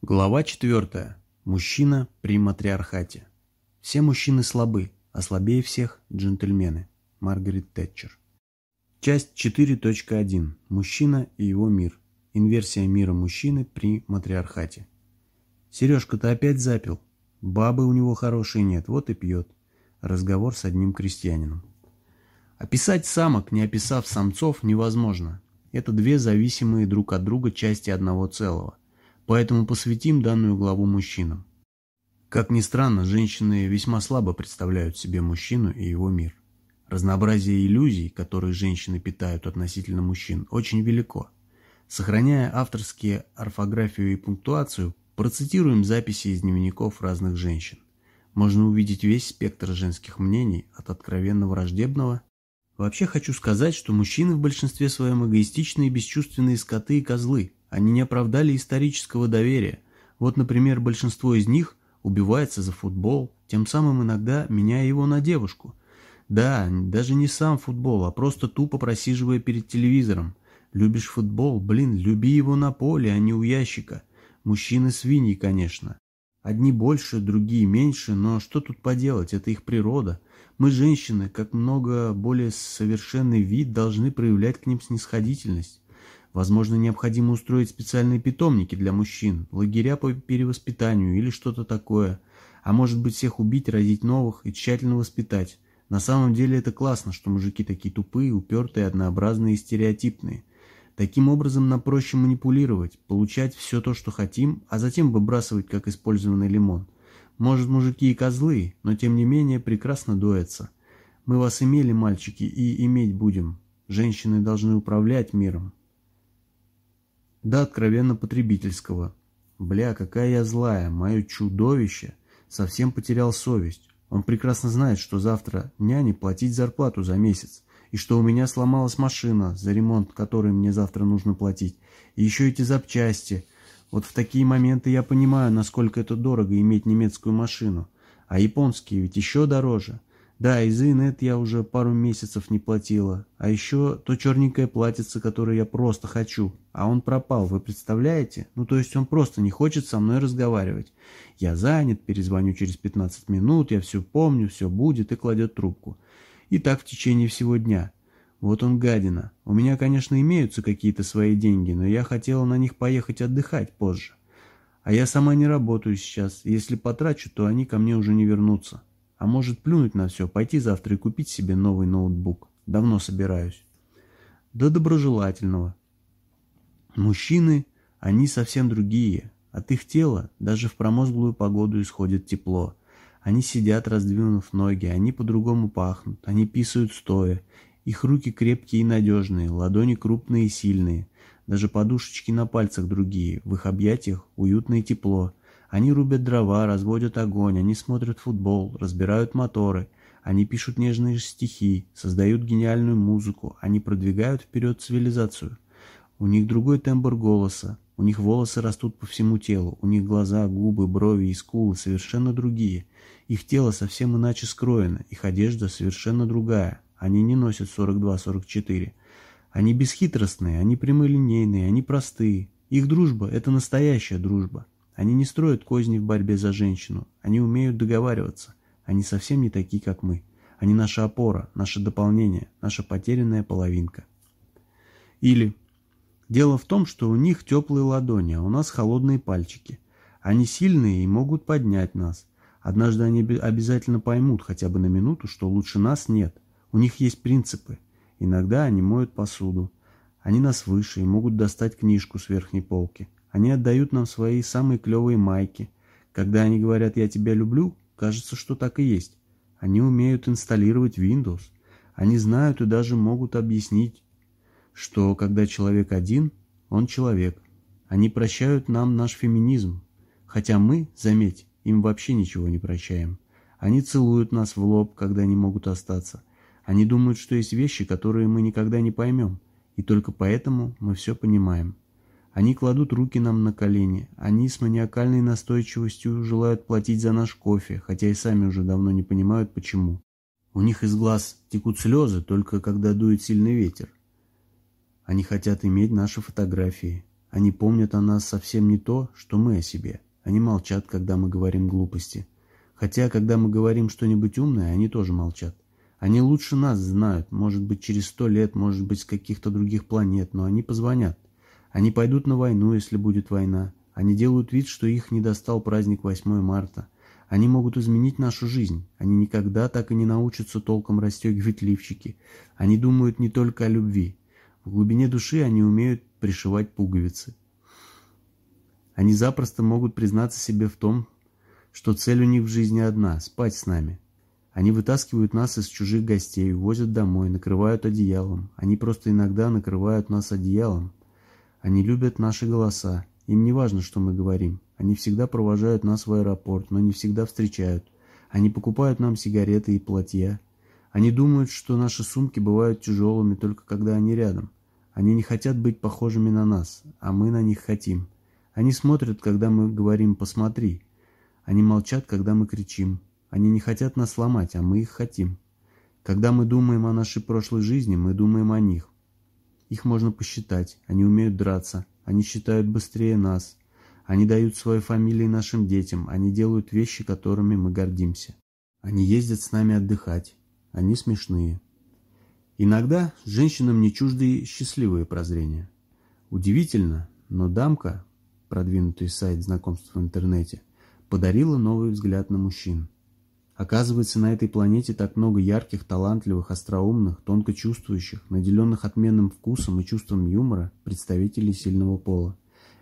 Глава 4. Мужчина при матриархате. Все мужчины слабы, а слабее всех джентльмены. Маргарет Тэтчер. Часть 4.1. Мужчина и его мир. Инверсия мира мужчины при матриархате. Сережка-то опять запил. Бабы у него хорошие нет, вот и пьет. Разговор с одним крестьянином. Описать самок, не описав самцов, невозможно. Это две зависимые друг от друга части одного целого – Поэтому посвятим данную главу мужчинам. Как ни странно, женщины весьма слабо представляют себе мужчину и его мир. Разнообразие иллюзий, которые женщины питают относительно мужчин, очень велико. Сохраняя авторские орфографию и пунктуацию, процитируем записи из дневников разных женщин. Можно увидеть весь спектр женских мнений, от откровенно враждебного. Вообще хочу сказать, что мужчины в большинстве своем эгоистичные, бесчувственные скоты и козлы – они не оправдали исторического доверия. Вот, например, большинство из них убивается за футбол, тем самым иногда меняя его на девушку. Да, даже не сам футбол, а просто тупо просиживая перед телевизором. Любишь футбол? Блин, люби его на поле, а не у ящика. Мужчины свиньи, конечно. Одни больше, другие меньше, но что тут поделать, это их природа. Мы, женщины, как много более совершенный вид, должны проявлять к ним снисходительность. Возможно, необходимо устроить специальные питомники для мужчин, лагеря по перевоспитанию или что-то такое. А может быть, всех убить, родить новых и тщательно воспитать. На самом деле это классно, что мужики такие тупые, упертые, однообразные и стереотипные. Таким образом нам проще манипулировать, получать все то, что хотим, а затем выбрасывать, как использованный лимон. Может, мужики и козлы, но тем не менее прекрасно доятся. Мы вас имели, мальчики, и иметь будем. Женщины должны управлять миром, до откровенно потребительского. Бля, какая я злая, мое чудовище совсем потерял совесть. Он прекрасно знает, что завтра няне платить зарплату за месяц, и что у меня сломалась машина, за ремонт которой мне завтра нужно платить, и еще эти запчасти. Вот в такие моменты я понимаю, насколько это дорого иметь немецкую машину, а японские ведь еще дороже. Да, и за инет я уже пару месяцев не платила. А еще то черненькое платьице, которое я просто хочу. А он пропал, вы представляете? Ну, то есть он просто не хочет со мной разговаривать. Я занят, перезвоню через 15 минут, я все помню, все будет, и кладет трубку. И так в течение всего дня. Вот он гадина. У меня, конечно, имеются какие-то свои деньги, но я хотела на них поехать отдыхать позже. А я сама не работаю сейчас. Если потрачу, то они ко мне уже не вернутся. А может плюнуть на все, пойти завтра и купить себе новый ноутбук. Давно собираюсь. До доброжелательного. Мужчины, они совсем другие. От их тела даже в промозглую погоду исходит тепло. Они сидят, раздвинув ноги, они по-другому пахнут, они писают стоя. Их руки крепкие и надежные, ладони крупные и сильные. Даже подушечки на пальцах другие, в их объятиях уютно и тепло. Они рубят дрова, разводят огонь, они смотрят футбол, разбирают моторы, они пишут нежные стихи, создают гениальную музыку, они продвигают вперед цивилизацию. У них другой тембр голоса, у них волосы растут по всему телу, у них глаза, губы, брови и скулы совершенно другие. Их тело совсем иначе скроено, их одежда совершенно другая. Они не носят 42-44. Они бесхитростные, они прямолинейные, они простые. Их дружба – это настоящая дружба. Они не строят козни в борьбе за женщину. Они умеют договариваться. Они совсем не такие, как мы. Они наша опора, наше дополнение, наша потерянная половинка. Или дело в том, что у них теплые ладони, а у нас холодные пальчики. Они сильные и могут поднять нас. Однажды они обязательно поймут хотя бы на минуту, что лучше нас нет. У них есть принципы. Иногда они моют посуду. Они нас выше и могут достать книжку с верхней полки. Они отдают нам свои самые клевые майки. Когда они говорят «я тебя люблю», кажется, что так и есть. Они умеют инсталлировать Windows. Они знают и даже могут объяснить, что когда человек один, он человек. Они прощают нам наш феминизм. Хотя мы, заметь, им вообще ничего не прощаем. Они целуют нас в лоб, когда не могут остаться. Они думают, что есть вещи, которые мы никогда не поймем, и только поэтому мы все понимаем. Они кладут руки нам на колени. Они с маниакальной настойчивостью желают платить за наш кофе, хотя и сами уже давно не понимают, почему. У них из глаз текут слезы, только когда дует сильный ветер. Они хотят иметь наши фотографии. Они помнят о нас совсем не то, что мы о себе. Они молчат, когда мы говорим глупости. Хотя, когда мы говорим что-нибудь умное, они тоже молчат. Они лучше нас знают, может быть, через сто лет, может быть, с каких-то других планет, но они позвонят. Они пойдут на войну, если будет война. Они делают вид, что их не достал праздник 8 марта. Они могут изменить нашу жизнь. Они никогда так и не научатся толком расстегивать лифчики. Они думают не только о любви. В глубине души они умеют пришивать пуговицы. Они запросто могут признаться себе в том, что цель у них в жизни одна – спать с нами. Они вытаскивают нас из чужих гостей, возят домой, накрывают одеялом. Они просто иногда накрывают нас одеялом. Они любят наши голоса. Им не важно, что мы говорим. Они всегда провожают нас в аэропорт, но не всегда встречают. Они покупают нам сигареты и платья. Они думают, что наши сумки бывают тяжелыми только когда они рядом. Они не хотят быть похожими на нас, а мы на них хотим. Они смотрят, когда мы говорим «посмотри». Они молчат, когда мы кричим. Они не хотят нас сломать, а мы их хотим. Когда мы думаем о нашей прошлой жизни, мы думаем о них. Их можно посчитать. Они умеют драться. Они считают быстрее нас. Они дают свои фамилии нашим детям. Они делают вещи, которыми мы гордимся. Они ездят с нами отдыхать. Они смешные. Иногда женщинам не чужды счастливые прозрения. Удивительно, но дамка, продвинутый сайт знакомств в интернете, подарила новый взгляд на мужчин. Оказывается, на этой планете так много ярких, талантливых, остроумных, тонко чувствующих, наделенных отменным вкусом и чувством юмора представителей сильного пола.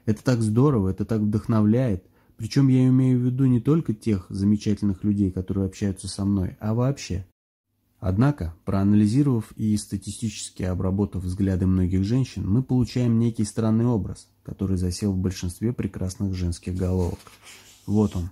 Это так здорово, это так вдохновляет. Причем я имею в виду не только тех замечательных людей, которые общаются со мной, а вообще. Однако, проанализировав и статистически обработав взгляды многих женщин, мы получаем некий странный образ, который засел в большинстве прекрасных женских головок. Вот он.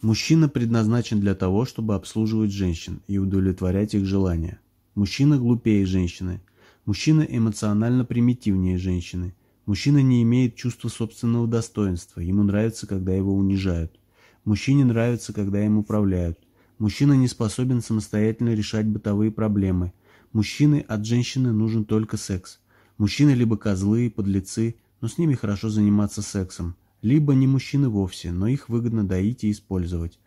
Мужчина предназначен для того, чтобы обслуживать женщин и удовлетворять их желания. Мужчина глупее женщины. Мужчина эмоционально примитивнее женщины. Мужчина не имеет чувства собственного достоинства. Ему нравится, когда его унижают. Мужчине нравится, когда им управляют. Мужчина не способен самостоятельно решать бытовые проблемы. Мужчины от женщины нужен только секс. Мужчины либо козлы и подлецы, но с ними хорошо заниматься сексом либо не мужчины вовсе, но их выгодно доить и использовать.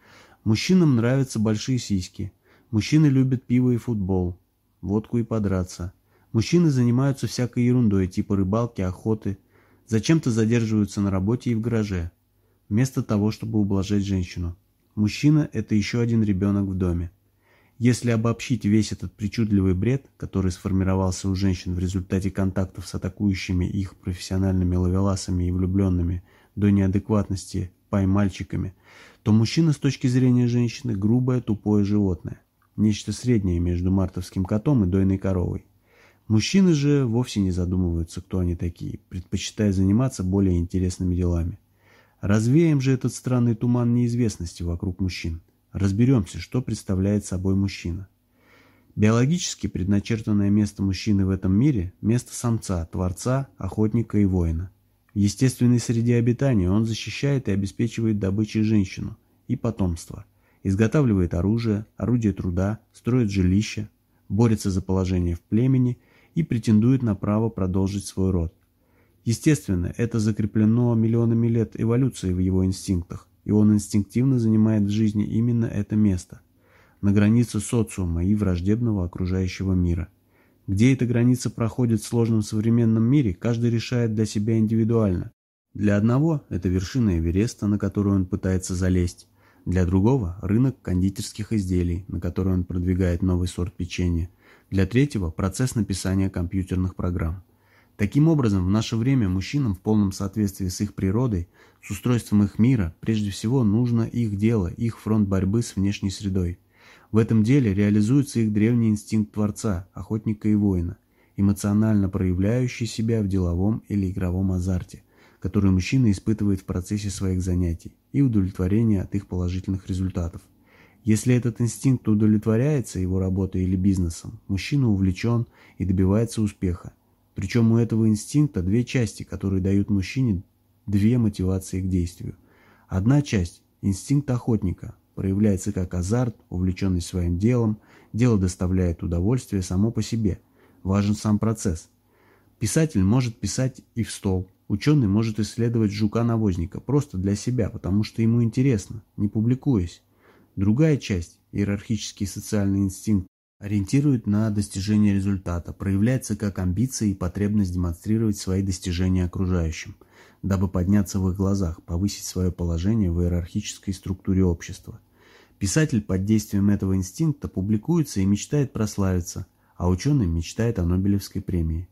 Мужчинам нравятся большие сиськи. Мужчины любят пиво и футбол, водку и подраться. Мужчины занимаются всякой ерундой, типа рыбалки, охоты. Зачем-то задерживаются на работе и в гараже, вместо того, чтобы ублажать женщину. Мужчина – это еще один ребенок в доме. Если обобщить весь этот причудливый бред, который сформировался у женщин в результате контактов с атакующими их профессиональными ловеласами и влюбленными – до неадекватности пай-мальчиками, то мужчина с точки зрения женщины грубое, тупое животное. Нечто среднее между мартовским котом и дойной коровой. Мужчины же вовсе не задумываются, кто они такие, предпочитая заниматься более интересными делами. Развеем же этот странный туман неизвестности вокруг мужчин. Разберемся, что представляет собой мужчина. Биологически предначертанное место мужчины в этом мире – место самца, творца, охотника и воина – в естественной среде обитания он защищает и обеспечивает добычей женщину и потомство, изготавливает оружие, орудие труда, строит жилища, борется за положение в племени и претендует на право продолжить свой род. Естественно, это закреплено миллионами лет эволюции в его инстинктах, и он инстинктивно занимает в жизни именно это место, на границе социума и враждебного окружающего мира – где эта граница проходит в сложном современном мире, каждый решает для себя индивидуально. Для одного это вершина Эвереста, на которую он пытается залезть. Для другого – рынок кондитерских изделий, на который он продвигает новый сорт печенья. Для третьего – процесс написания компьютерных программ. Таким образом, в наше время мужчинам в полном соответствии с их природой, с устройством их мира, прежде всего нужно их дело, их фронт борьбы с внешней средой – в этом деле реализуется их древний инстинкт творца, охотника и воина, эмоционально проявляющий себя в деловом или игровом азарте, который мужчина испытывает в процессе своих занятий и удовлетворения от их положительных результатов. Если этот инстинкт удовлетворяется его работой или бизнесом, мужчина увлечен и добивается успеха. Причем у этого инстинкта две части, которые дают мужчине две мотивации к действию. Одна часть – инстинкт охотника, проявляется как азарт, увлеченный своим делом, дело доставляет удовольствие само по себе, важен сам процесс. Писатель может писать и в стол. Ученый может исследовать жука-навозника просто для себя, потому что ему интересно, не публикуясь. Другая часть, иерархический социальный инстинкт, ориентирует на достижение результата, проявляется как амбиция и потребность демонстрировать свои достижения окружающим, дабы подняться в их глазах, повысить свое положение в иерархической структуре общества. Писатель под действием этого инстинкта публикуется и мечтает прославиться, а ученый мечтает о Нобелевской премии.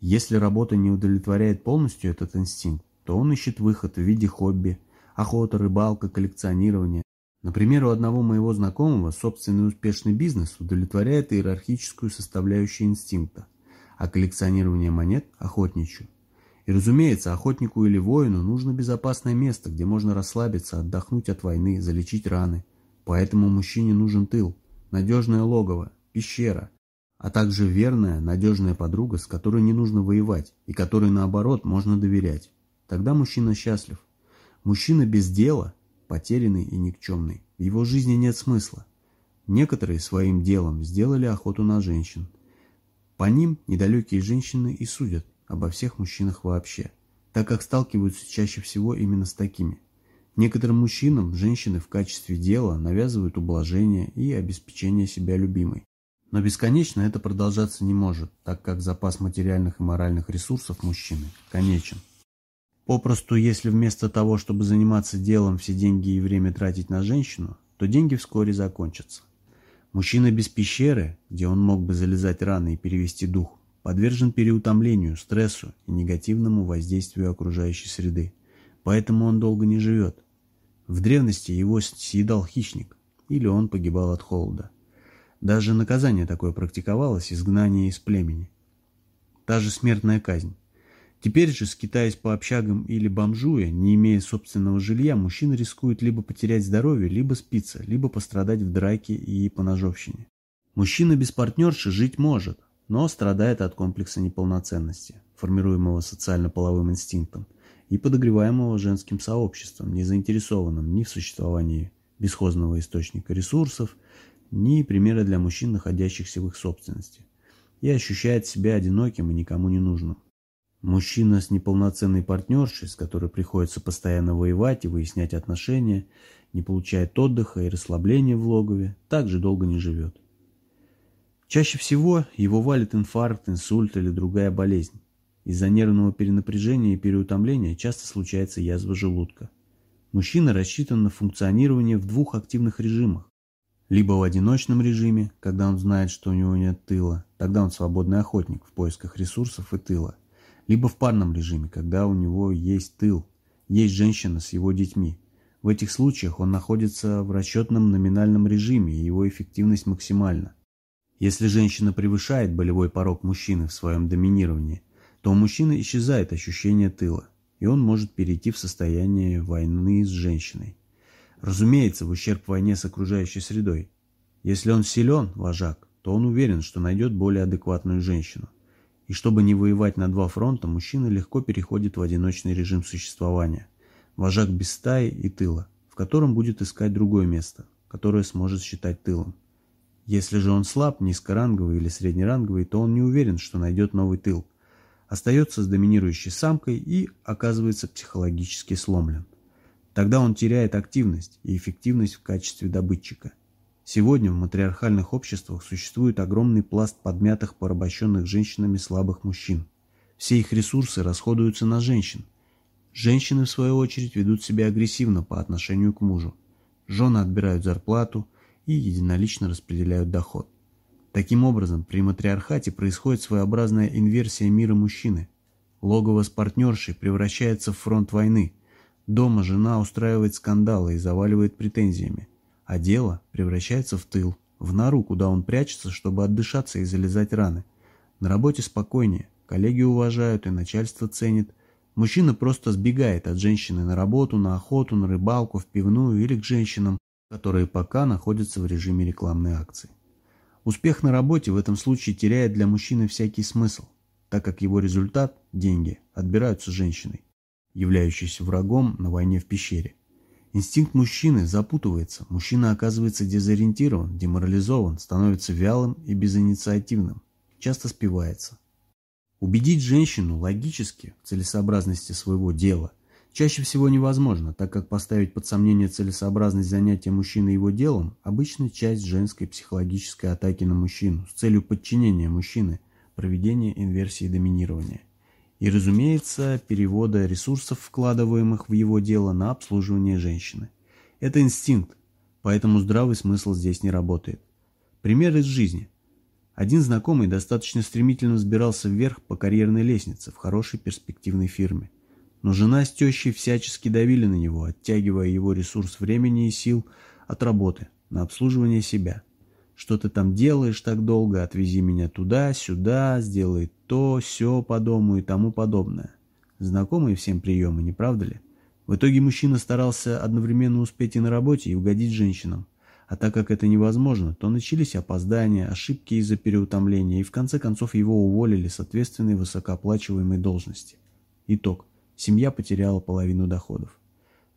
Если работа не удовлетворяет полностью этот инстинкт, то он ищет выход в виде хобби, охота, рыбалка, коллекционирование, Например, у одного моего знакомого собственный успешный бизнес удовлетворяет иерархическую составляющую инстинкта, а коллекционирование монет – охотничью. И разумеется, охотнику или воину нужно безопасное место, где можно расслабиться, отдохнуть от войны, залечить раны. Поэтому мужчине нужен тыл, надежное логово, пещера, а также верная, надежная подруга, с которой не нужно воевать и которой, наоборот, можно доверять. Тогда мужчина счастлив. Мужчина без дела – потерянный и никчемный. В его жизни нет смысла. Некоторые своим делом сделали охоту на женщин. По ним недалекие женщины и судят обо всех мужчинах вообще, так как сталкиваются чаще всего именно с такими. Некоторым мужчинам женщины в качестве дела навязывают ублажение и обеспечение себя любимой. Но бесконечно это продолжаться не может, так как запас материальных и моральных ресурсов мужчины конечен. Попросту, если вместо того, чтобы заниматься делом, все деньги и время тратить на женщину, то деньги вскоре закончатся. Мужчина без пещеры, где он мог бы залезать раны и перевести дух, подвержен переутомлению, стрессу и негативному воздействию окружающей среды. Поэтому он долго не живет. В древности его съедал хищник, или он погибал от холода. Даже наказание такое практиковалось – изгнание из племени. Та же смертная казнь. Теперь же, скитаясь по общагам или бомжуя, не имея собственного жилья, мужчина рискует либо потерять здоровье, либо спиться, либо пострадать в драке и поножовщине. Мужчина без партнерши жить может, но страдает от комплекса неполноценности, формируемого социально-половым инстинктом и подогреваемого женским сообществом, не заинтересованным ни в существовании бесхозного источника ресурсов, ни примера для мужчин, находящихся в их собственности, и ощущает себя одиноким и никому не нужным. Мужчина с неполноценной партнершей, с которой приходится постоянно воевать и выяснять отношения, не получает отдыха и расслабления в логове, также долго не живет. Чаще всего его валит инфаркт, инсульт или другая болезнь. Из-за нервного перенапряжения и переутомления часто случается язва желудка. Мужчина рассчитан на функционирование в двух активных режимах. Либо в одиночном режиме, когда он знает, что у него нет тыла, тогда он свободный охотник в поисках ресурсов и тыла либо в парном режиме, когда у него есть тыл, есть женщина с его детьми. В этих случаях он находится в расчетном номинальном режиме, и его эффективность максимальна. Если женщина превышает болевой порог мужчины в своем доминировании, то у мужчины исчезает ощущение тыла, и он может перейти в состояние войны с женщиной. Разумеется, в ущерб войне с окружающей средой. Если он силен, вожак, то он уверен, что найдет более адекватную женщину – и чтобы не воевать на два фронта, мужчина легко переходит в одиночный режим существования. Вожак без стаи и тыла, в котором будет искать другое место, которое сможет считать тылом. Если же он слаб, низкоранговый или среднеранговый, то он не уверен, что найдет новый тыл. Остается с доминирующей самкой и оказывается психологически сломлен. Тогда он теряет активность и эффективность в качестве добытчика – Сегодня в матриархальных обществах существует огромный пласт подмятых порабощенных женщинами слабых мужчин. Все их ресурсы расходуются на женщин. Женщины, в свою очередь, ведут себя агрессивно по отношению к мужу. Жены отбирают зарплату и единолично распределяют доход. Таким образом, при матриархате происходит своеобразная инверсия мира мужчины. Логово с партнершей превращается в фронт войны. Дома жена устраивает скандалы и заваливает претензиями а дело превращается в тыл, в нору, куда он прячется, чтобы отдышаться и залезать раны. На работе спокойнее, коллеги уважают и начальство ценит. Мужчина просто сбегает от женщины на работу, на охоту, на рыбалку, в пивную или к женщинам, которые пока находятся в режиме рекламной акции. Успех на работе в этом случае теряет для мужчины всякий смысл, так как его результат – деньги – отбираются женщиной, являющейся врагом на войне в пещере. Инстинкт мужчины запутывается, мужчина оказывается дезориентирован, деморализован, становится вялым и безинициативным, часто спивается. Убедить женщину логически в целесообразности своего дела чаще всего невозможно, так как поставить под сомнение целесообразность занятия мужчины его делом – обычная часть женской психологической атаки на мужчину с целью подчинения мужчины, проведения инверсии доминирования. И, разумеется, перевода ресурсов, вкладываемых в его дело, на обслуживание женщины. Это инстинкт, поэтому здравый смысл здесь не работает. Пример из жизни. Один знакомый достаточно стремительно взбирался вверх по карьерной лестнице в хорошей перспективной фирме. Но жена с тещей всячески давили на него, оттягивая его ресурс времени и сил от работы на обслуживание себя. Что ты там делаешь так долго, отвези меня туда, сюда, сделай то, все по дому и тому подобное. Знакомые всем приемы, не правда ли? В итоге мужчина старался одновременно успеть и на работе, и угодить женщинам. А так как это невозможно, то начались опоздания, ошибки из-за переутомления, и в конце концов его уволили с ответственной высокооплачиваемой должности. Итог. Семья потеряла половину доходов.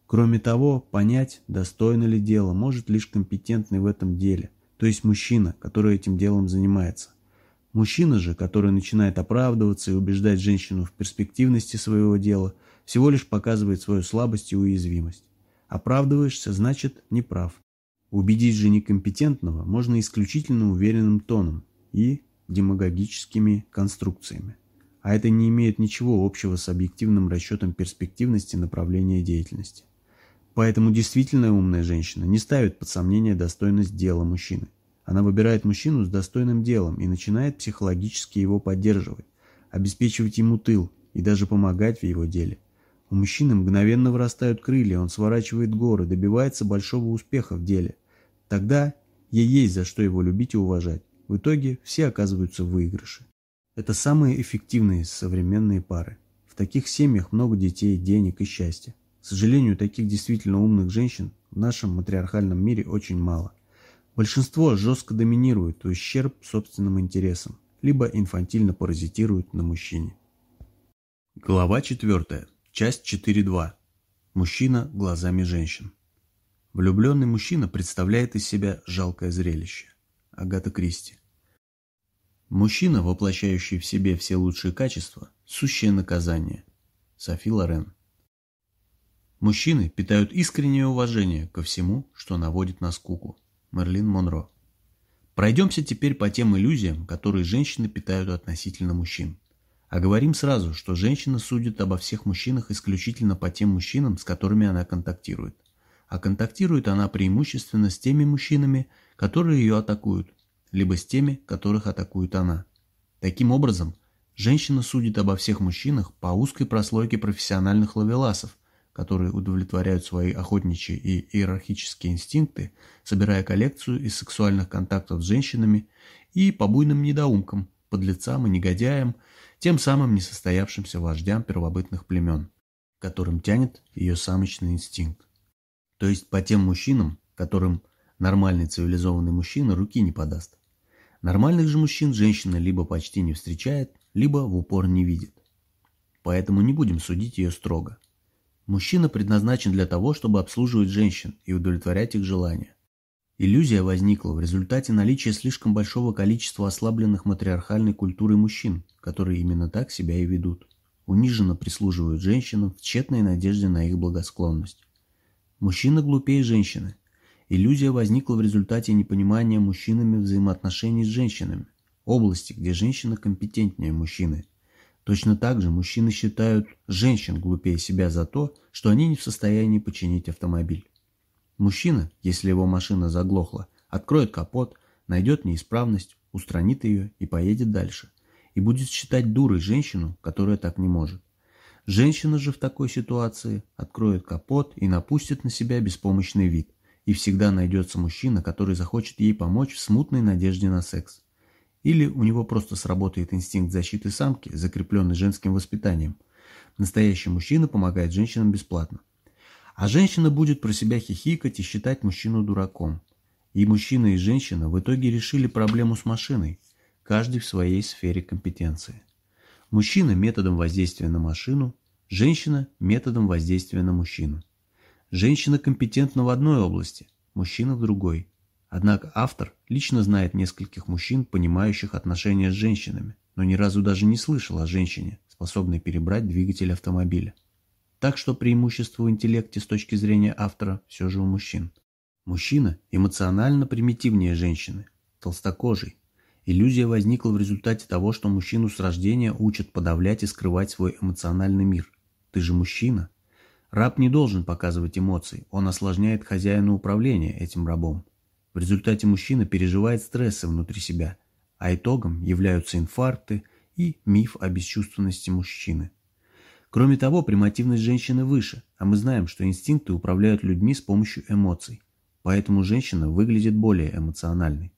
Кроме того, понять, достойно ли дело, может лишь компетентный в этом деле, то есть мужчина, который этим делом занимается. Мужчина же, который начинает оправдываться и убеждать женщину в перспективности своего дела, всего лишь показывает свою слабость и уязвимость. Оправдываешься, значит, неправ. Убедить же некомпетентного можно исключительно уверенным тоном и демагогическими конструкциями. А это не имеет ничего общего с объективным расчетом перспективности направления деятельности. Поэтому действительно умная женщина не ставит под сомнение достойность дела мужчины. Она выбирает мужчину с достойным делом и начинает психологически его поддерживать, обеспечивать ему тыл и даже помогать в его деле. У мужчины мгновенно вырастают крылья, он сворачивает горы, добивается большого успеха в деле – Тогда ей есть за что его любить и уважать. В итоге все оказываются в выигрыше. Это самые эффективные современные пары. В таких семьях много детей, денег и счастья. К сожалению, таких действительно умных женщин в нашем матриархальном мире очень мало. Большинство жестко доминирует в ущерб собственным интересам, либо инфантильно паразитирует на мужчине. Глава 4. Часть 4.2. Мужчина глазами женщин. Влюбленный мужчина представляет из себя жалкое зрелище. Агата Кристи. Мужчина, воплощающий в себе все лучшие качества, сущее наказание. Софи Лорен. Мужчины питают искреннее уважение ко всему, что наводит на скуку. Мерлин Монро. Пройдемся теперь по тем иллюзиям, которые женщины питают относительно мужчин. А говорим сразу, что женщина судит обо всех мужчинах исключительно по тем мужчинам, с которыми она контактирует а контактирует она преимущественно с теми мужчинами, которые ее атакуют, либо с теми, которых атакует она. Таким образом, женщина судит обо всех мужчинах по узкой прослойке профессиональных ловеласов, которые удовлетворяют свои охотничьи и иерархические инстинкты, собирая коллекцию из сексуальных контактов с женщинами и по буйным недоумкам, подлецам и негодяям, тем самым несостоявшимся вождям первобытных племен, которым тянет ее самочный инстинкт. То есть по тем мужчинам, которым нормальный цивилизованный мужчина руки не подаст. Нормальных же мужчин женщина либо почти не встречает, либо в упор не видит. Поэтому не будем судить ее строго. Мужчина предназначен для того, чтобы обслуживать женщин и удовлетворять их желания. Иллюзия возникла в результате наличия слишком большого количества ослабленных матриархальной культурой мужчин, которые именно так себя и ведут. Униженно прислуживают женщинам в тщетной надежде на их благосклонность. Мужчина глупее женщины. Иллюзия возникла в результате непонимания мужчинами взаимоотношений с женщинами, области, где женщина компетентнее мужчины. Точно так же мужчины считают женщин глупее себя за то, что они не в состоянии починить автомобиль. Мужчина, если его машина заглохла, откроет капот, найдет неисправность, устранит ее и поедет дальше. И будет считать дурой женщину, которая так не может. Женщина же в такой ситуации откроет капот и напустит на себя беспомощный вид. И всегда найдется мужчина, который захочет ей помочь в смутной надежде на секс. Или у него просто сработает инстинкт защиты самки, закрепленный женским воспитанием. Настоящий мужчина помогает женщинам бесплатно. А женщина будет про себя хихикать и считать мужчину дураком. И мужчина и женщина в итоге решили проблему с машиной, каждый в своей сфере компетенции. Мужчина методом воздействия на машину, женщина методом воздействия на мужчину. Женщина компетентна в одной области, мужчина в другой. Однако автор лично знает нескольких мужчин, понимающих отношения с женщинами, но ни разу даже не слышал о женщине, способной перебрать двигатель автомобиля. Так что преимущество в интеллекте с точки зрения автора все же у мужчин. Мужчина эмоционально примитивнее женщины, толстокожий. Иллюзия возникла в результате того, что мужчину с рождения учат подавлять и скрывать свой эмоциональный мир. Ты же мужчина. Раб не должен показывать эмоции, он осложняет хозяину управления этим рабом. В результате мужчина переживает стрессы внутри себя, а итогом являются инфаркты и миф о бесчувственности мужчины. Кроме того, примативность женщины выше, а мы знаем, что инстинкты управляют людьми с помощью эмоций. Поэтому женщина выглядит более эмоциональной.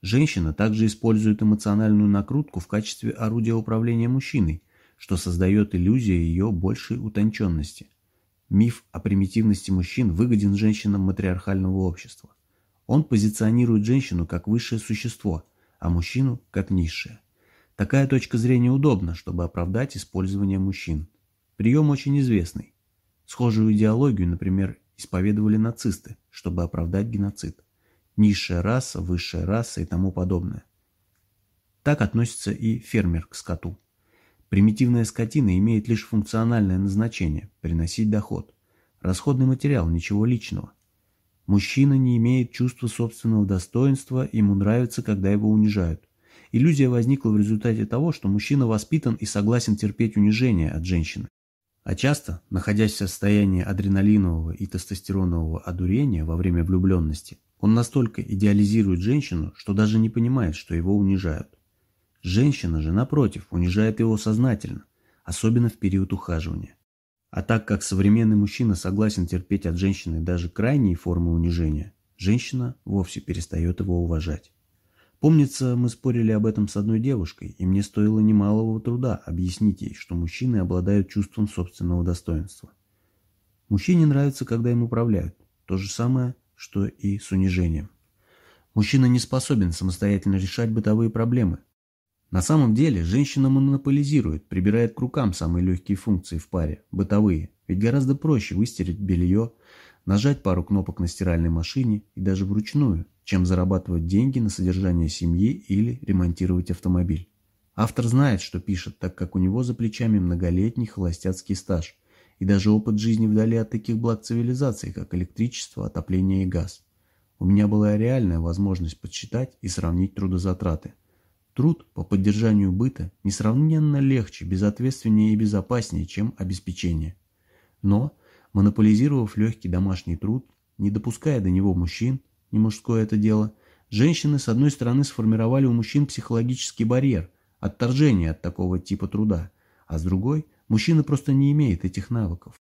Женщина также использует эмоциональную накрутку в качестве орудия управления мужчиной, что создает иллюзию ее большей утонченности. Миф о примитивности мужчин выгоден женщинам матриархального общества. Он позиционирует женщину как высшее существо, а мужчину как низшее. Такая точка зрения удобна, чтобы оправдать использование мужчин. Прием очень известный. Схожую идеологию, например, исповедовали нацисты, чтобы оправдать геноцид. Низшая раса, высшая раса и тому подобное. Так относится и фермер к скоту. Примитивная скотина имеет лишь функциональное назначение – приносить доход. Расходный материал, ничего личного. Мужчина не имеет чувства собственного достоинства, ему нравится, когда его унижают. Иллюзия возникла в результате того, что мужчина воспитан и согласен терпеть унижение от женщины. А часто, находясь в состоянии адреналинового и тестостеронового одурения во время влюбленности, он настолько идеализирует женщину, что даже не понимает, что его унижают. Женщина же, напротив, унижает его сознательно, особенно в период ухаживания. А так как современный мужчина согласен терпеть от женщины даже крайние формы унижения, женщина вовсе перестает его уважать. Помнится, мы спорили об этом с одной девушкой, и мне стоило немалого труда объяснить ей, что мужчины обладают чувством собственного достоинства. Мужчине нравится, когда им управляют. То же самое, что и с унижением. Мужчина не способен самостоятельно решать бытовые проблемы. На самом деле, женщина монополизирует, прибирает к рукам самые легкие функции в паре, бытовые. Ведь гораздо проще выстирать белье, нажать пару кнопок на стиральной машине и даже вручную, чем зарабатывать деньги на содержание семьи или ремонтировать автомобиль. Автор знает, что пишет, так как у него за плечами многолетний холостяцкий стаж и даже опыт жизни вдали от таких благ цивилизации, как электричество, отопление и газ. У меня была реальная возможность подсчитать и сравнить трудозатраты. Труд по поддержанию быта несравненно легче, безответственнее и безопаснее, чем обеспечение. Но, монополизировав легкий домашний труд, не допуская до него мужчин, не мужское это дело, женщины, с одной стороны, сформировали у мужчин психологический барьер, отторжение от такого типа труда, а с другой, мужчина просто не имеет этих навыков.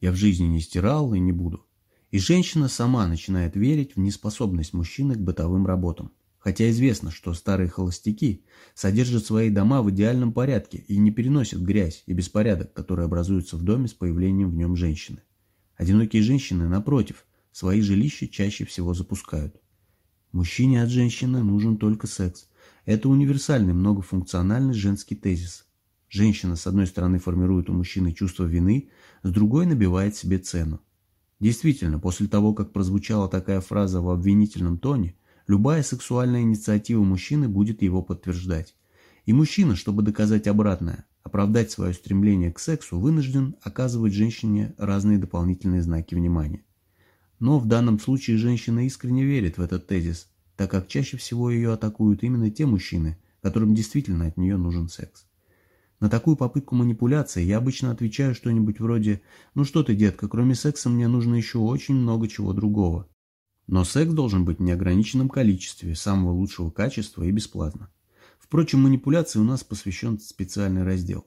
Я в жизни не стирал и не буду. И женщина сама начинает верить в неспособность мужчины к бытовым работам. Хотя известно, что старые холостяки содержат свои дома в идеальном порядке и не переносят грязь и беспорядок, которые образуются в доме с появлением в нем женщины. Одинокие женщины, напротив, свои жилища чаще всего запускают. Мужчине от женщины нужен только секс. Это универсальный многофункциональный женский тезис. Женщина, с одной стороны, формирует у мужчины чувство вины, с другой набивает себе цену. Действительно, после того, как прозвучала такая фраза в обвинительном тоне, любая сексуальная инициатива мужчины будет его подтверждать. И мужчина, чтобы доказать обратное, оправдать свое стремление к сексу, вынужден оказывать женщине разные дополнительные знаки внимания. Но в данном случае женщина искренне верит в этот тезис, так как чаще всего ее атакуют именно те мужчины, которым действительно от нее нужен секс. На такую попытку манипуляции я обычно отвечаю что-нибудь вроде «Ну что ты, детка, кроме секса мне нужно еще очень много чего другого». Но секс должен быть в неограниченном количестве, самого лучшего качества и бесплатно. Впрочем, манипуляции у нас посвящен специальный раздел.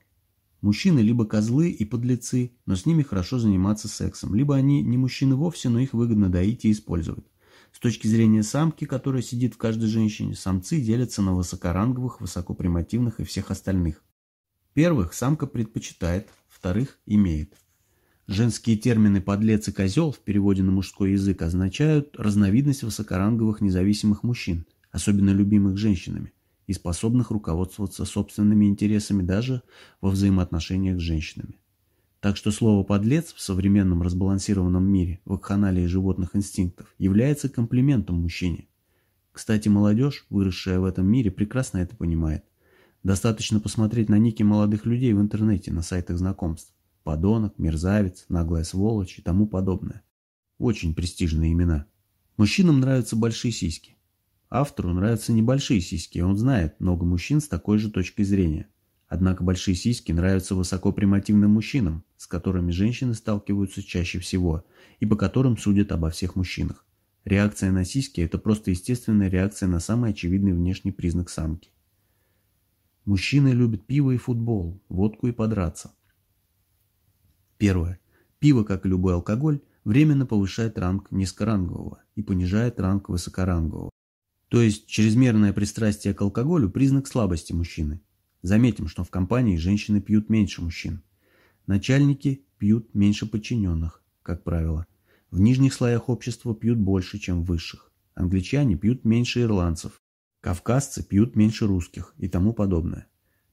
Мужчины либо козлы и подлецы, но с ними хорошо заниматься сексом, либо они не мужчины вовсе, но их выгодно доить и использовать. С точки зрения самки, которая сидит в каждой женщине, самцы делятся на высокоранговых, высокопримативных и всех остальных. Первых самка предпочитает, вторых имеет. Женские термины «подлец» и «козел» в переводе на мужской язык означают разновидность высокоранговых независимых мужчин, особенно любимых женщинами и способных руководствоваться собственными интересами даже во взаимоотношениях с женщинами. Так что слово «подлец» в современном разбалансированном мире вакханалии животных инстинктов является комплиментом мужчине. Кстати, молодежь, выросшая в этом мире, прекрасно это понимает. Достаточно посмотреть на ники молодых людей в интернете, на сайтах знакомств. Подонок, мерзавец, наглая сволочь и тому подобное. Очень престижные имена. Мужчинам нравятся большие сиськи. Автору нравятся небольшие сиськи, он знает много мужчин с такой же точкой зрения. Однако большие сиськи нравятся высокопримативным мужчинам, с которыми женщины сталкиваются чаще всего, и по которым судят обо всех мужчинах. Реакция на сиськи – это просто естественная реакция на самый очевидный внешний признак самки. Мужчины любят пиво и футбол, водку и подраться. Первое. Пиво, как и любой алкоголь, временно повышает ранг низкорангового и понижает ранг высокорангового. То есть чрезмерное пристрастие к алкоголю – признак слабости мужчины. Заметим, что в компании женщины пьют меньше мужчин. Начальники пьют меньше подчиненных, как правило. В нижних слоях общества пьют больше, чем в высших. Англичане пьют меньше ирландцев. Кавказцы пьют меньше русских и тому подобное.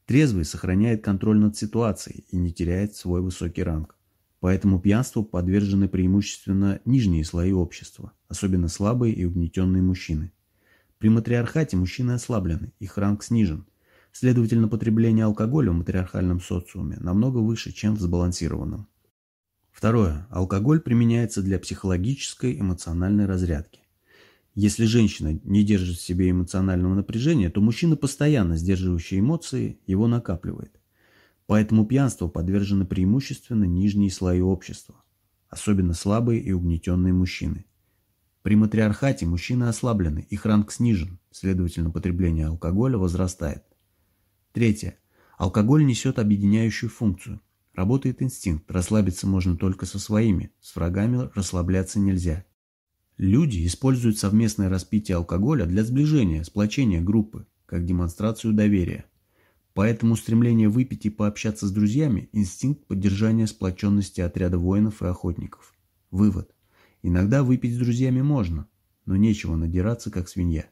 Трезвый сохраняет контроль над ситуацией и не теряет свой высокий ранг. Поэтому пьянству подвержены преимущественно нижние слои общества, особенно слабые и угнетенные мужчины. При матриархате мужчины ослаблены, их ранг снижен. Следовательно, потребление алкоголя в матриархальном социуме намного выше, чем в сбалансированном. Второе. Алкоголь применяется для психологической эмоциональной разрядки. Если женщина не держит в себе эмоционального напряжения, то мужчина, постоянно сдерживающий эмоции, его накапливает. Поэтому пьянству подвержены преимущественно нижние слои общества, особенно слабые и угнетенные мужчины. При матриархате мужчины ослаблены, их ранг снижен, следовательно, потребление алкоголя возрастает. Третье. Алкоголь несет объединяющую функцию. Работает инстинкт, расслабиться можно только со своими, с врагами расслабляться нельзя. Люди используют совместное распитие алкоголя для сближения, сплочения группы, как демонстрацию доверия. Поэтому стремление выпить и пообщаться с друзьями – инстинкт поддержания сплоченности отряда воинов и охотников. Вывод. Иногда выпить с друзьями можно, но нечего надираться, как свинья.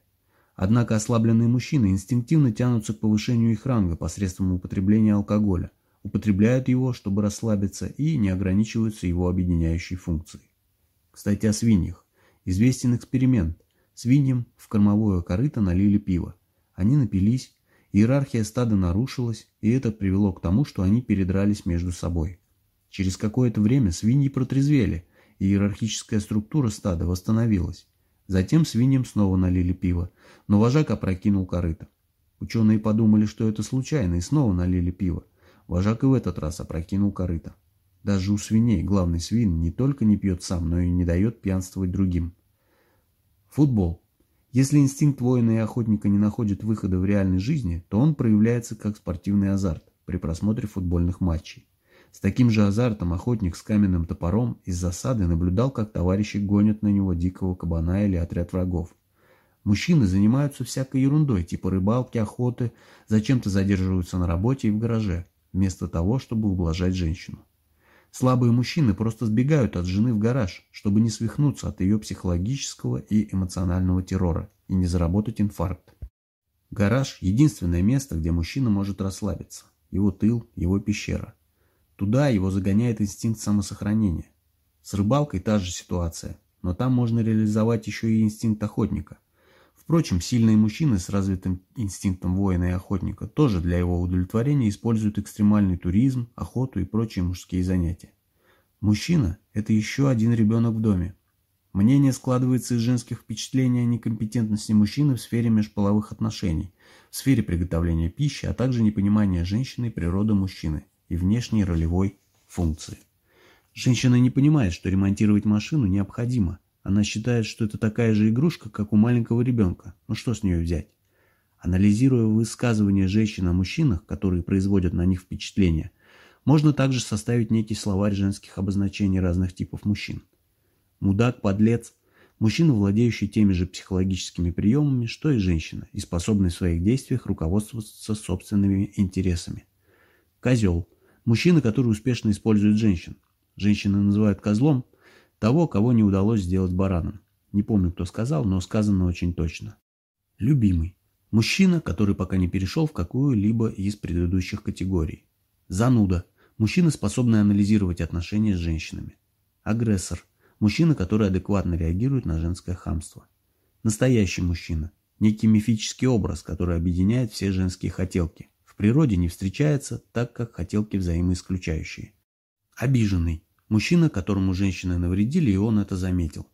Однако ослабленные мужчины инстинктивно тянутся к повышению их ранга посредством употребления алкоголя, употребляют его, чтобы расслабиться, и не ограничиваются его объединяющей функцией. Кстати, о свиньях. Известен эксперимент. Свиньям в кормовое корыто налили пиво. Они напились, иерархия стада нарушилась, и это привело к тому, что они передрались между собой. Через какое-то время свиньи протрезвели, и иерархическая структура стада восстановилась. Затем свиньям снова налили пиво, но вожак опрокинул корыто. Ученые подумали, что это случайно, и снова налили пиво. Вожак и в этот раз опрокинул корыто. Даже у свиней главный свин не только не пьет сам, но и не дает пьянствовать другим. Футбол. Если инстинкт воина и охотника не находит выхода в реальной жизни, то он проявляется как спортивный азарт при просмотре футбольных матчей. С таким же азартом охотник с каменным топором из засады наблюдал, как товарищи гонят на него дикого кабана или отряд врагов. Мужчины занимаются всякой ерундой, типа рыбалки, охоты, зачем-то задерживаются на работе и в гараже, вместо того, чтобы ублажать женщину. Слабые мужчины просто сбегают от жены в гараж, чтобы не свихнуться от ее психологического и эмоционального террора и не заработать инфаркт. Гараж – единственное место, где мужчина может расслабиться. Его тыл, его пещера. Туда его загоняет инстинкт самосохранения. С рыбалкой та же ситуация, но там можно реализовать еще и инстинкт охотника. Впрочем, сильные мужчины с развитым инстинктом воина и охотника тоже для его удовлетворения используют экстремальный туризм, охоту и прочие мужские занятия. Мужчина – это еще один ребенок в доме. Мнение складывается из женских впечатлений о некомпетентности мужчины в сфере межполовых отношений, в сфере приготовления пищи, а также непонимания женщины и природы мужчины и внешней ролевой функции. Женщина не понимает, что ремонтировать машину необходимо, она считает, что это такая же игрушка, как у маленького ребенка. Ну что с нее взять? Анализируя высказывания женщин о мужчинах, которые производят на них впечатление, можно также составить некий словарь женских обозначений разных типов мужчин. Мудак, подлец – мужчина, владеющий теми же психологическими приемами, что и женщина, и способный в своих действиях руководствоваться собственными интересами. Козел – мужчина, который успешно использует женщин. Женщины называют козлом – того, кого не удалось сделать бараном. Не помню, кто сказал, но сказано очень точно. Любимый. Мужчина, который пока не перешел в какую-либо из предыдущих категорий. Зануда. Мужчина, способный анализировать отношения с женщинами. Агрессор. Мужчина, который адекватно реагирует на женское хамство. Настоящий мужчина. Некий мифический образ, который объединяет все женские хотелки, в природе не встречается, так как хотелки взаимоисключающие. Обиженный. Мужчина, которому женщины навредили, и он это заметил.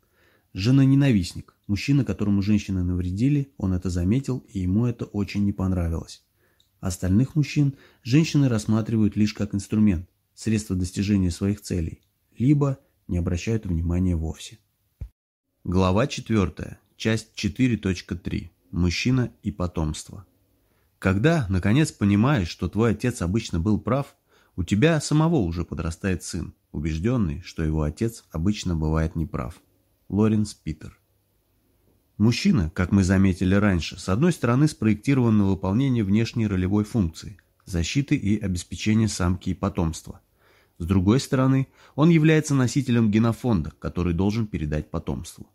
Жена-ненавистник. Мужчина, которому женщины навредили, он это заметил, и ему это очень не понравилось. Остальных мужчин женщины рассматривают лишь как инструмент, средство достижения своих целей, либо не обращают внимания вовсе. Глава 4. Часть 4.3. Мужчина и потомство. Когда, наконец, понимаешь, что твой отец обычно был прав, у тебя самого уже подрастает сын, убежденный, что его отец обычно бывает неправ. Лоренс Питер. Мужчина, как мы заметили раньше, с одной стороны спроектирован на выполнение внешней ролевой функции – защиты и обеспечения самки и потомства. С другой стороны, он является носителем генофонда, который должен передать потомству.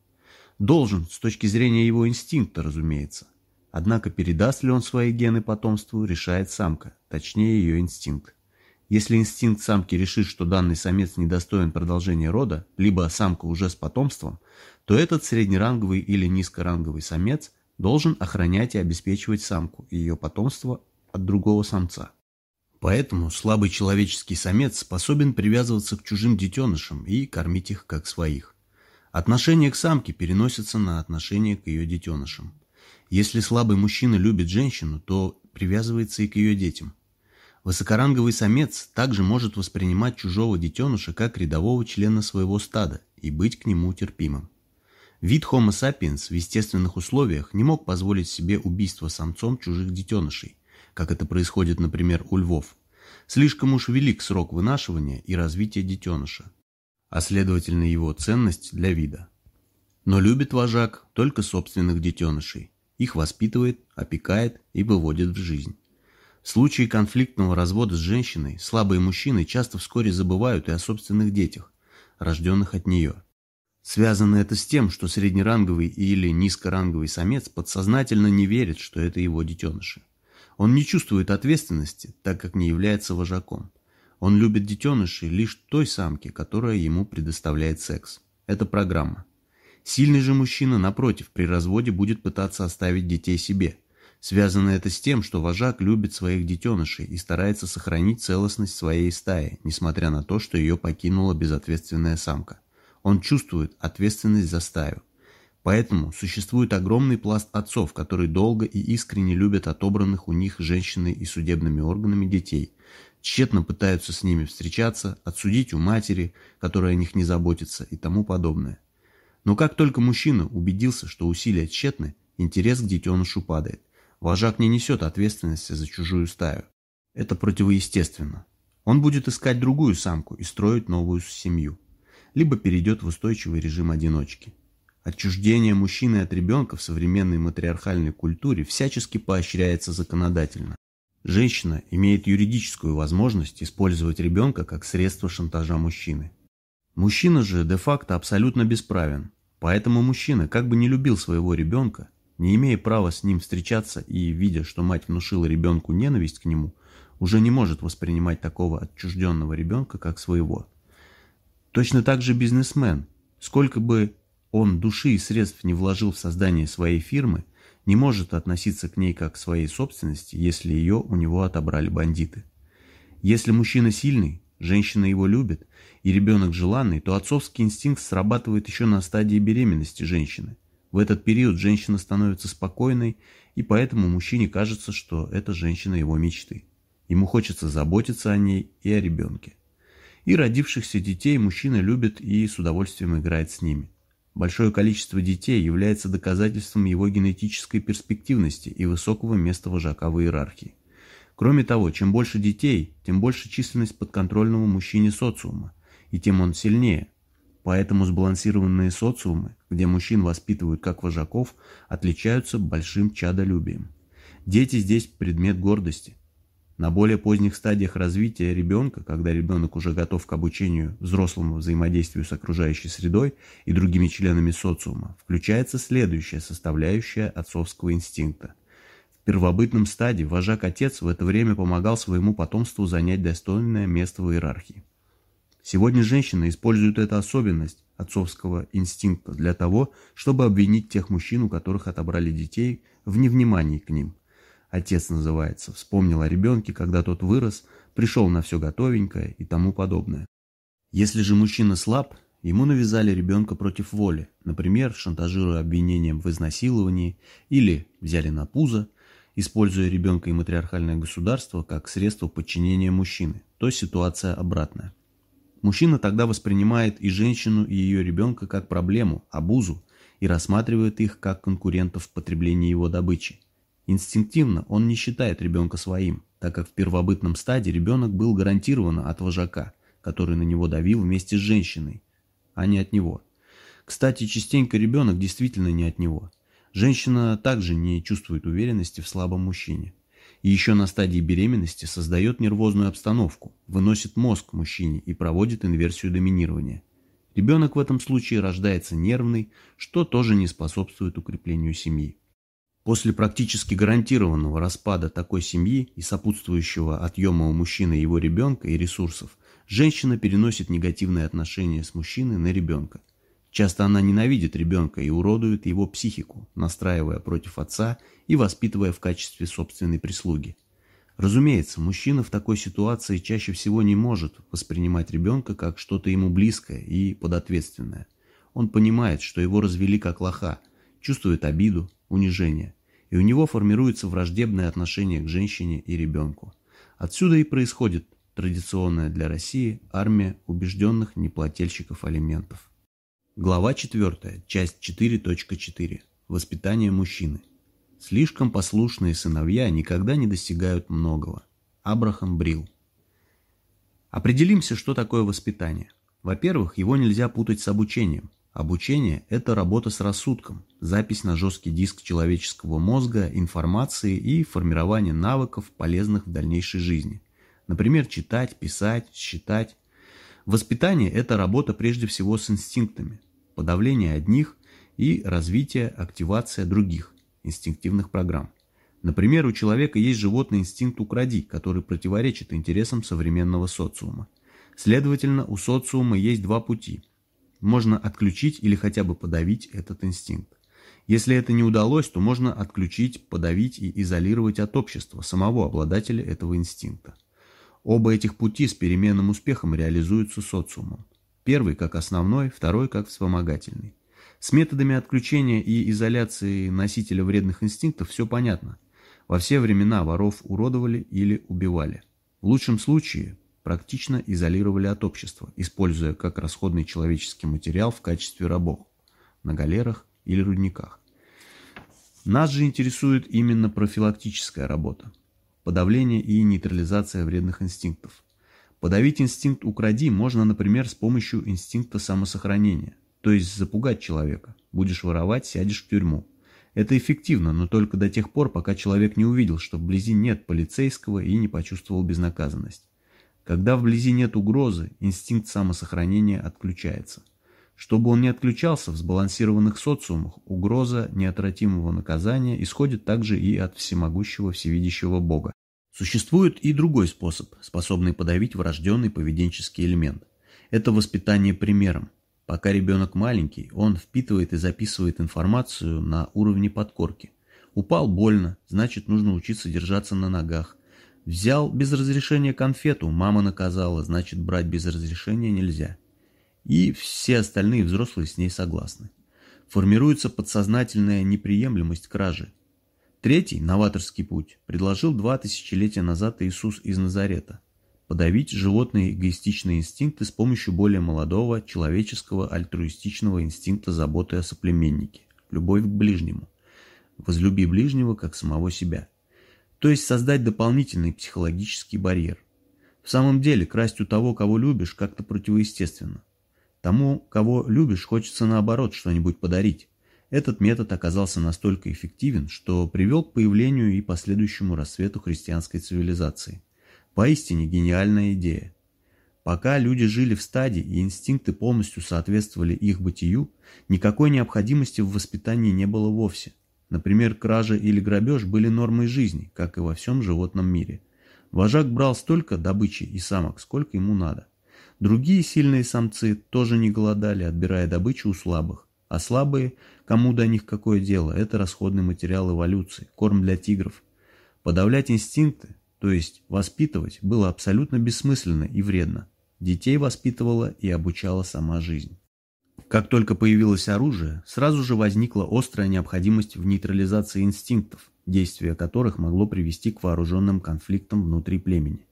Должен, с точки зрения его инстинкта, разумеется. Однако передаст ли он свои гены потомству, решает самка, точнее ее инстинкт. Если инстинкт самки решит, что данный самец недостоин продолжения рода, либо самка уже с потомством, то этот среднеранговый или низкоранговый самец должен охранять и обеспечивать самку и ее потомство от другого самца. Поэтому слабый человеческий самец способен привязываться к чужим детенышам и кормить их как своих. Отношение к самке переносится на отношение к ее детенышам. Если слабый мужчина любит женщину, то привязывается и к ее детям – Высокоранговый самец также может воспринимать чужого детеныша как рядового члена своего стада и быть к нему терпимым. Вид Homo sapiens в естественных условиях не мог позволить себе убийство самцом чужих детенышей, как это происходит, например, у львов. Слишком уж велик срок вынашивания и развития детеныша, а следовательно его ценность для вида. Но любит вожак только собственных детенышей, их воспитывает, опекает и выводит в жизнь. В случае конфликтного развода с женщиной слабые мужчины часто вскоре забывают и о собственных детях, рожденных от нее. Связано это с тем, что среднеранговый или низкоранговый самец подсознательно не верит, что это его детеныши. Он не чувствует ответственности, так как не является вожаком. Он любит детенышей лишь той самки, которая ему предоставляет секс. Это программа. Сильный же мужчина, напротив, при разводе будет пытаться оставить детей себе – Связано это с тем, что вожак любит своих детенышей и старается сохранить целостность своей стаи, несмотря на то, что ее покинула безответственная самка. Он чувствует ответственность за стаю. Поэтому существует огромный пласт отцов, которые долго и искренне любят отобранных у них женщиной и судебными органами детей, тщетно пытаются с ними встречаться, отсудить у матери, которая о них не заботится и тому подобное. Но как только мужчина убедился, что усилия тщетны, интерес к детенышу падает. Вожак не несет ответственности за чужую стаю. Это противоестественно. Он будет искать другую самку и строить новую семью. Либо перейдет в устойчивый режим одиночки. Отчуждение мужчины от ребенка в современной матриархальной культуре всячески поощряется законодательно. Женщина имеет юридическую возможность использовать ребенка как средство шантажа мужчины. Мужчина же де-факто абсолютно бесправен. Поэтому мужчина, как бы не любил своего ребенка, не имея права с ним встречаться и видя, что мать внушила ребенку ненависть к нему, уже не может воспринимать такого отчужденного ребенка как своего. Точно так же бизнесмен, сколько бы он души и средств не вложил в создание своей фирмы, не может относиться к ней как к своей собственности, если ее у него отобрали бандиты. Если мужчина сильный, женщина его любит, и ребенок желанный, то отцовский инстинкт срабатывает еще на стадии беременности женщины. В этот период женщина становится спокойной, и поэтому мужчине кажется, что это женщина его мечты. Ему хочется заботиться о ней и о ребенке. И родившихся детей мужчина любит и с удовольствием играет с ними. Большое количество детей является доказательством его генетической перспективности и высокого места вожака в иерархии. Кроме того, чем больше детей, тем больше численность подконтрольного мужчине социума, и тем он сильнее, Поэтому сбалансированные социумы, где мужчин воспитывают как вожаков, отличаются большим чадолюбием. Дети здесь предмет гордости. На более поздних стадиях развития ребенка, когда ребенок уже готов к обучению взрослому взаимодействию с окружающей средой и другими членами социума, включается следующая составляющая отцовского инстинкта. В первобытном стадии вожак-отец в это время помогал своему потомству занять достойное место в иерархии. Сегодня женщины используют эту особенность отцовского инстинкта для того, чтобы обвинить тех мужчин, у которых отобрали детей, в невнимании к ним. отец называется, вспомнил о ребенке, когда тот вырос, пришел на все готовенькое и тому подобное. Если же мужчина слаб, ему навязали ребенка против воли, например, шантажируя обвинением в изнасиловании или взяли на пузо, используя ребенка и матриархальное государство как средство подчинения мужчины, то ситуация обратная. Мужчина тогда воспринимает и женщину, и ее ребенка как проблему, обузу, и рассматривает их как конкурентов в потреблении его добычи. Инстинктивно он не считает ребенка своим, так как в первобытном стаде ребенок был гарантированно от вожака, который на него давил вместе с женщиной, а не от него. Кстати, частенько ребенок действительно не от него. Женщина также не чувствует уверенности в слабом мужчине. И еще на стадии беременности создает нервозную обстановку, выносит мозг мужчине и проводит инверсию доминирования. Ребенок в этом случае рождается нервный, что тоже не способствует укреплению семьи. После практически гарантированного распада такой семьи и сопутствующего отъема у мужчины его ребенка и ресурсов, женщина переносит негативные отношения с мужчиной на ребенка. Часто она ненавидит ребенка и уродует его психику, настраивая против отца и воспитывая в качестве собственной прислуги. Разумеется, мужчина в такой ситуации чаще всего не может воспринимать ребенка как что-то ему близкое и подответственное. Он понимает, что его развели как лоха, чувствует обиду, унижение, и у него формируется враждебное отношение к женщине и ребенку. Отсюда и происходит традиционная для России армия убежденных неплательщиков алиментов. Глава 4, часть 4.4. Воспитание мужчины. Слишком послушные сыновья никогда не достигают многого. Абрахам Брил. Определимся, что такое воспитание. Во-первых, его нельзя путать с обучением. Обучение – это работа с рассудком, запись на жесткий диск человеческого мозга информации и формирование навыков, полезных в дальнейшей жизни. Например, читать, писать, считать. Воспитание – это работа прежде всего с инстинктами, подавление одних и развитие, активация других инстинктивных программ. Например, у человека есть животный инстинкт «укради», который противоречит интересам современного социума. Следовательно, у социума есть два пути – можно отключить или хотя бы подавить этот инстинкт. Если это не удалось, то можно отключить, подавить и изолировать от общества самого обладателя этого инстинкта. Оба этих пути с переменным успехом реализуются социумом. Первый как основной, второй как вспомогательный. С методами отключения и изоляции носителя вредных инстинктов все понятно. Во все времена воров уродовали или убивали. В лучшем случае практично изолировали от общества, используя как расходный человеческий материал в качестве рабов на галерах или рудниках. Нас же интересует именно профилактическая работа, подавление и нейтрализация вредных инстинктов. Подавить инстинкт «укради» можно, например, с помощью инстинкта самосохранения, то есть запугать человека. Будешь воровать – сядешь в тюрьму. Это эффективно, но только до тех пор, пока человек не увидел, что вблизи нет полицейского и не почувствовал безнаказанность. Когда вблизи нет угрозы, инстинкт самосохранения отключается. Чтобы он не отключался в сбалансированных социумах, угроза неотвратимого наказания исходит также и от всемогущего всевидящего Бога. Существует и другой способ, способный подавить врожденный поведенческий элемент. Это воспитание примером. Пока ребенок маленький, он впитывает и записывает информацию на уровне подкорки. Упал больно, значит нужно учиться держаться на ногах. Взял без разрешения конфету, мама наказала, значит брать без разрешения нельзя. И все остальные взрослые с ней согласны. Формируется подсознательная неприемлемость кражи. Третий, новаторский путь, предложил два тысячелетия назад Иисус из Назарета. Подавить животные эгоистичные инстинкты с помощью более молодого, человеческого, альтруистичного инстинкта заботы о соплеменнике. Любовь к ближнему. Возлюби ближнего, как самого себя то есть создать дополнительный психологический барьер. В самом деле, красть у того, кого любишь, как-то противоестественно. Тому, кого любишь, хочется наоборот что-нибудь подарить. Этот метод оказался настолько эффективен, что привел к появлению и последующему расцвету христианской цивилизации. Поистине гениальная идея. Пока люди жили в стаде и инстинкты полностью соответствовали их бытию, никакой необходимости в воспитании не было вовсе – Например, кража или грабеж были нормой жизни, как и во всем животном мире. Вожак брал столько добычи и самок, сколько ему надо. Другие сильные самцы тоже не голодали, отбирая добычу у слабых. А слабые, кому до них какое дело, это расходный материал эволюции, корм для тигров. Подавлять инстинкты, то есть воспитывать, было абсолютно бессмысленно и вредно. Детей воспитывала и обучала сама жизнь. Как только появилось оружие, сразу же возникла острая необходимость в нейтрализации инстинктов, действие которых могло привести к вооруженным конфликтам внутри племени.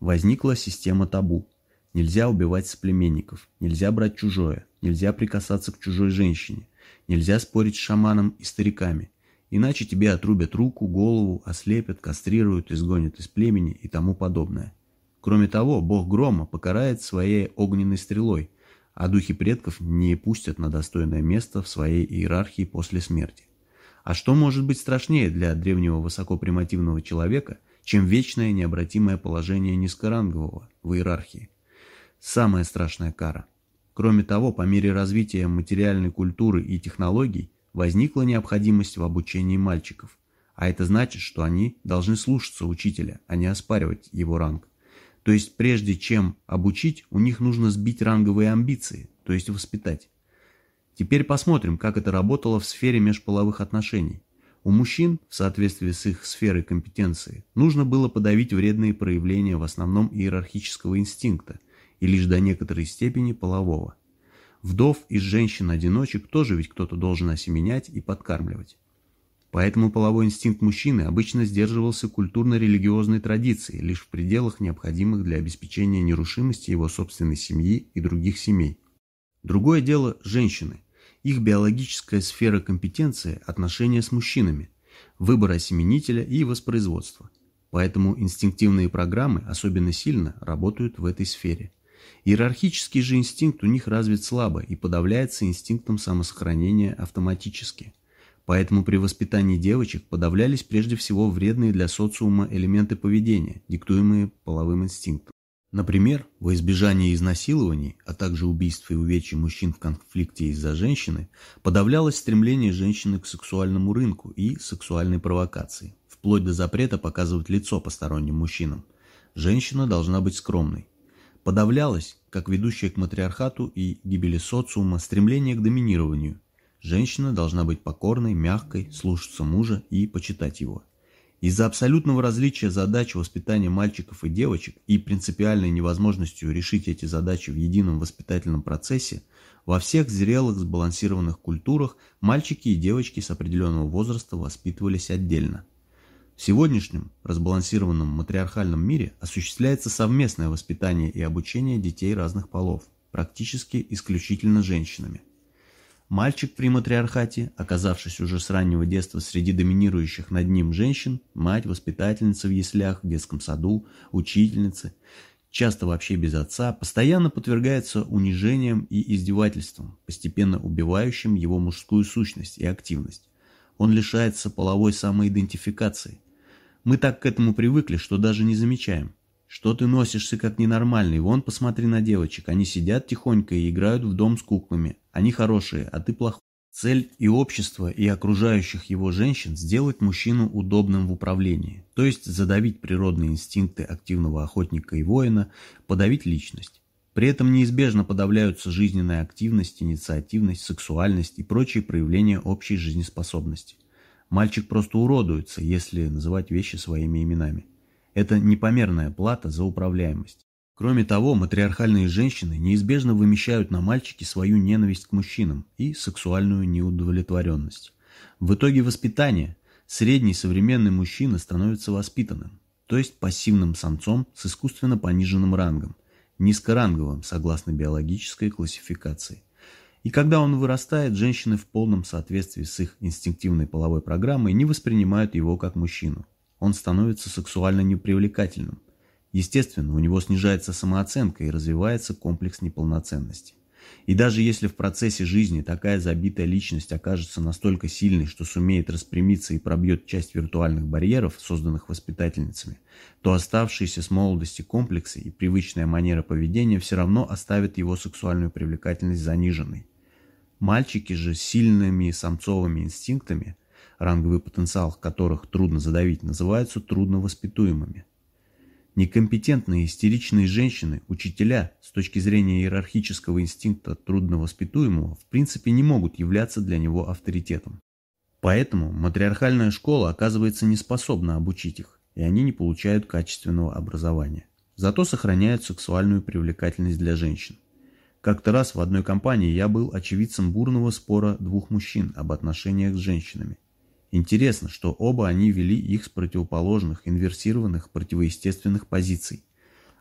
Возникла система табу. Нельзя убивать соплеменников, нельзя брать чужое, нельзя прикасаться к чужой женщине, нельзя спорить с шаманом и стариками, иначе тебе отрубят руку, голову, ослепят, кастрируют, изгонят из племени и тому подобное. Кроме того, бог грома покарает своей огненной стрелой – а духи предков не пустят на достойное место в своей иерархии после смерти. А что может быть страшнее для древнего высокопримативного человека, чем вечное необратимое положение низкорангового в иерархии? Самая страшная кара. Кроме того, по мере развития материальной культуры и технологий возникла необходимость в обучении мальчиков, а это значит, что они должны слушаться учителя, а не оспаривать его ранг. То есть прежде чем обучить, у них нужно сбить ранговые амбиции, то есть воспитать. Теперь посмотрим, как это работало в сфере межполовых отношений. У мужчин, в соответствии с их сферой компетенции, нужно было подавить вредные проявления в основном иерархического инстинкта и лишь до некоторой степени полового. Вдов и женщин-одиночек тоже ведь кто-то должен осеменять и подкармливать. Поэтому половой инстинкт мужчины обычно сдерживался культурно-религиозной традицией лишь в пределах необходимых для обеспечения нерушимости его собственной семьи и других семей. Другое дело – женщины. Их биологическая сфера компетенции – отношения с мужчинами, выбор осеменителя и воспроизводство. Поэтому инстинктивные программы особенно сильно работают в этой сфере. Иерархический же инстинкт у них развит слабо и подавляется инстинктом самосохранения автоматически – Поэтому при воспитании девочек подавлялись прежде всего вредные для социума элементы поведения, диктуемые половым инстинктом. Например, во избежание изнасилований, а также убийств и увечий мужчин в конфликте из-за женщины, подавлялось стремление женщины к сексуальному рынку и сексуальной провокации, вплоть до запрета показывать лицо посторонним мужчинам. Женщина должна быть скромной. Подавлялось, как ведущее к матриархату и гибели социума, стремление к доминированию, Женщина должна быть покорной, мягкой, слушаться мужа и почитать его. Из-за абсолютного различия задач воспитания мальчиков и девочек и принципиальной невозможностью решить эти задачи в едином воспитательном процессе, во всех зрелых сбалансированных культурах мальчики и девочки с определенного возраста воспитывались отдельно. В сегодняшнем разбалансированном матриархальном мире осуществляется совместное воспитание и обучение детей разных полов, практически исключительно женщинами. Мальчик при матриархате, оказавшись уже с раннего детства среди доминирующих над ним женщин, мать, воспитательница в яслях, в детском саду, учительницы, часто вообще без отца, постоянно подвергается унижениям и издевательствам, постепенно убивающим его мужскую сущность и активность. Он лишается половой самоидентификации. Мы так к этому привыкли, что даже не замечаем. Что ты носишься как ненормальный? Вон посмотри на девочек. Они сидят тихонько и играют в дом с куклами. Они хорошие, а ты плохой. Цель и общества, и окружающих его женщин сделать мужчину удобным в управлении, то есть задавить природные инстинкты активного охотника и воина, подавить личность. При этом неизбежно подавляются жизненная активность, инициативность, сексуальность и прочие проявления общей жизнеспособности. Мальчик просто уродуется, если называть вещи своими именами. Это непомерная плата за управляемость. Кроме того, матриархальные женщины неизбежно вымещают на мальчике свою ненависть к мужчинам и сексуальную неудовлетворенность. В итоге воспитания средний современный мужчина становится воспитанным, то есть пассивным самцом с искусственно пониженным рангом, низкоранговым, согласно биологической классификации. И когда он вырастает, женщины в полном соответствии с их инстинктивной половой программой не воспринимают его как мужчину он становится сексуально непривлекательным. Естественно, у него снижается самооценка и развивается комплекс неполноценности. И даже если в процессе жизни такая забитая личность окажется настолько сильной, что сумеет распрямиться и пробьет часть виртуальных барьеров, созданных воспитательницами, то оставшиеся с молодости комплексы и привычная манера поведения все равно оставят его сексуальную привлекательность заниженной. Мальчики же с сильными самцовыми инстинктами ранговый потенциал которых трудно задавить, называются трудновоспитуемыми. Некомпетентные истеричные женщины, учителя, с точки зрения иерархического инстинкта трудновоспитуемого, в принципе не могут являться для него авторитетом. Поэтому матриархальная школа оказывается не способна обучить их, и они не получают качественного образования. Зато сохраняют сексуальную привлекательность для женщин. Как-то раз в одной компании я был очевидцем бурного спора двух мужчин об отношениях с женщинами. Интересно, что оба они вели их с противоположных, инверсированных, противоестественных позиций.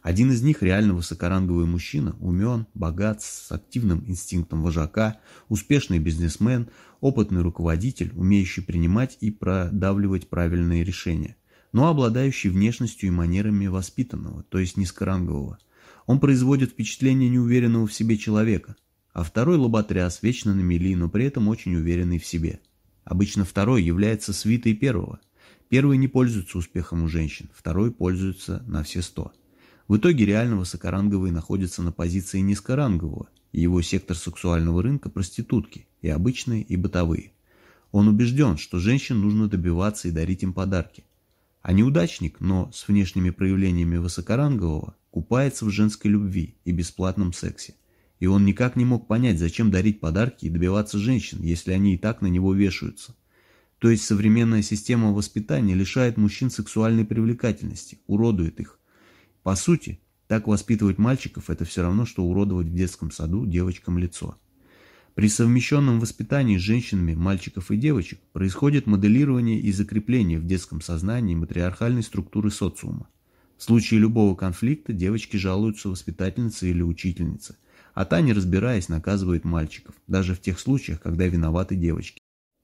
Один из них реально высокоранговый мужчина, умен, богат, с активным инстинктом вожака, успешный бизнесмен, опытный руководитель, умеющий принимать и продавливать правильные решения, но обладающий внешностью и манерами воспитанного, то есть низкорангового. Он производит впечатление неуверенного в себе человека, а второй лоботряс, вечно на мели, но при этом очень уверенный в себе. Обычно второй является свитой первого. Первый не пользуется успехом у женщин, второй пользуется на все сто. В итоге реально высокоранговый находится на позиции низкорангового, и его сектор сексуального рынка – проститутки, и обычные, и бытовые. Он убежден, что женщин нужно добиваться и дарить им подарки. А неудачник, но с внешними проявлениями высокорангового, купается в женской любви и бесплатном сексе. И он никак не мог понять, зачем дарить подарки и добиваться женщин, если они и так на него вешаются. То есть современная система воспитания лишает мужчин сексуальной привлекательности, уродует их, по сути, так воспитывать мальчиков – это все равно, что уродовать в детском саду девочкам лицо. При совмещенном воспитании с женщинами, мальчиков и девочек происходит моделирование и закрепление в детском сознании матриархальной структуры социума. В случае любого конфликта девочки жалуются воспитательнице или учительнице, а та, не разбираясь, наказывает мальчиков, даже в тех случаях, когда виноваты девочки.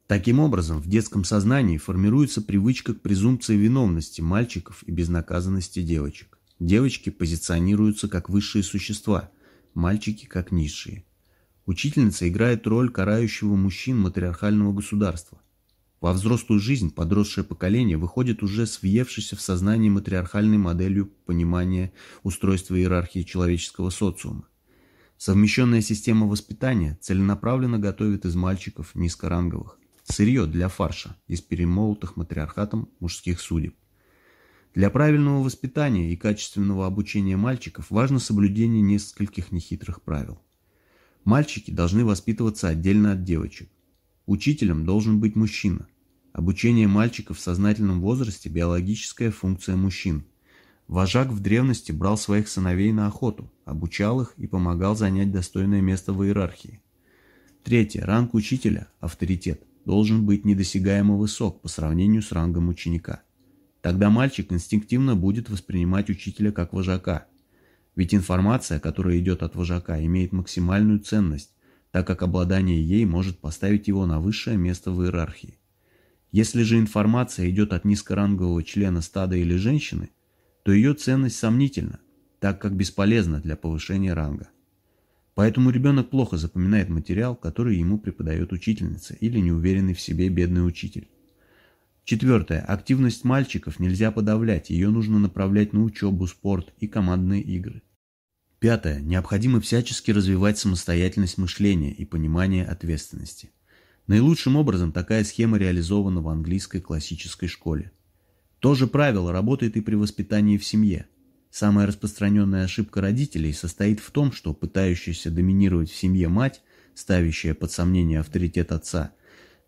Таким образом, в детском сознании формируется привычка к презумпции виновности мальчиков и безнаказанности девочек. Девочки позиционируются как высшие существа, мальчики как низшие. Учительница играет роль карающего мужчин матриархального государства. Во взрослую жизнь подросшее поколение выходит уже с въевшейся в сознание матриархальной моделью понимания устройства иерархии человеческого социума. Совмещенная система воспитания целенаправленно готовит из мальчиков низкоранговых сырье для фарша из перемолотых матриархатом мужских судеб. Для правильного воспитания и качественного обучения мальчиков важно соблюдение нескольких нехитрых правил. Мальчики должны воспитываться отдельно от девочек. Учителем должен быть мужчина. Обучение мальчиков в сознательном возрасте – биологическая функция мужчин. Вожак в древности брал своих сыновей на охоту, обучал их и помогал занять достойное место в иерархии. Третье. Ранг учителя, авторитет, должен быть недосягаемо высок по сравнению с рангом ученика. Тогда мальчик инстинктивно будет воспринимать учителя как вожака. Ведь информация, которая идет от вожака, имеет максимальную ценность, так как обладание ей может поставить его на высшее место в иерархии. Если же информация идет от низкорангового члена стада или женщины, то ее ценность сомнительна, так как бесполезна для повышения ранга. Поэтому ребенок плохо запоминает материал, который ему преподает учительница или неуверенный в себе бедный учитель. Четвертое. Активность мальчиков нельзя подавлять, ее нужно направлять на учебу, спорт и командные игры. Пятое. Необходимо всячески развивать самостоятельность мышления и понимание ответственности. Наилучшим образом такая схема реализована в английской классической школе. То же правило работает и при воспитании в семье. Самая распространенная ошибка родителей состоит в том, что пытающаяся доминировать в семье мать, ставящая под сомнение авторитет отца,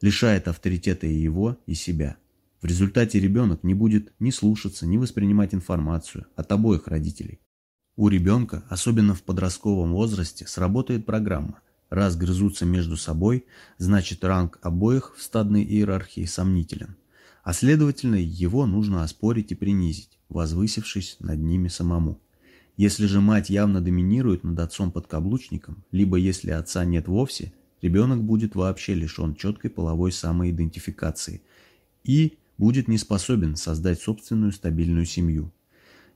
лишает авторитета и его, и себя. В результате ребенок не будет ни слушаться, ни воспринимать информацию от обоих родителей. У ребенка, особенно в подростковом возрасте, сработает программа. Раз грызутся между собой, значит ранг обоих в стадной иерархии сомнителен. А следовательно, его нужно оспорить и принизить, возвысившись над ними самому. Если же мать явно доминирует над отцом-подкаблучником, либо если отца нет вовсе, ребенок будет вообще лишен четкой половой самоидентификации и будет не способен создать собственную стабильную семью.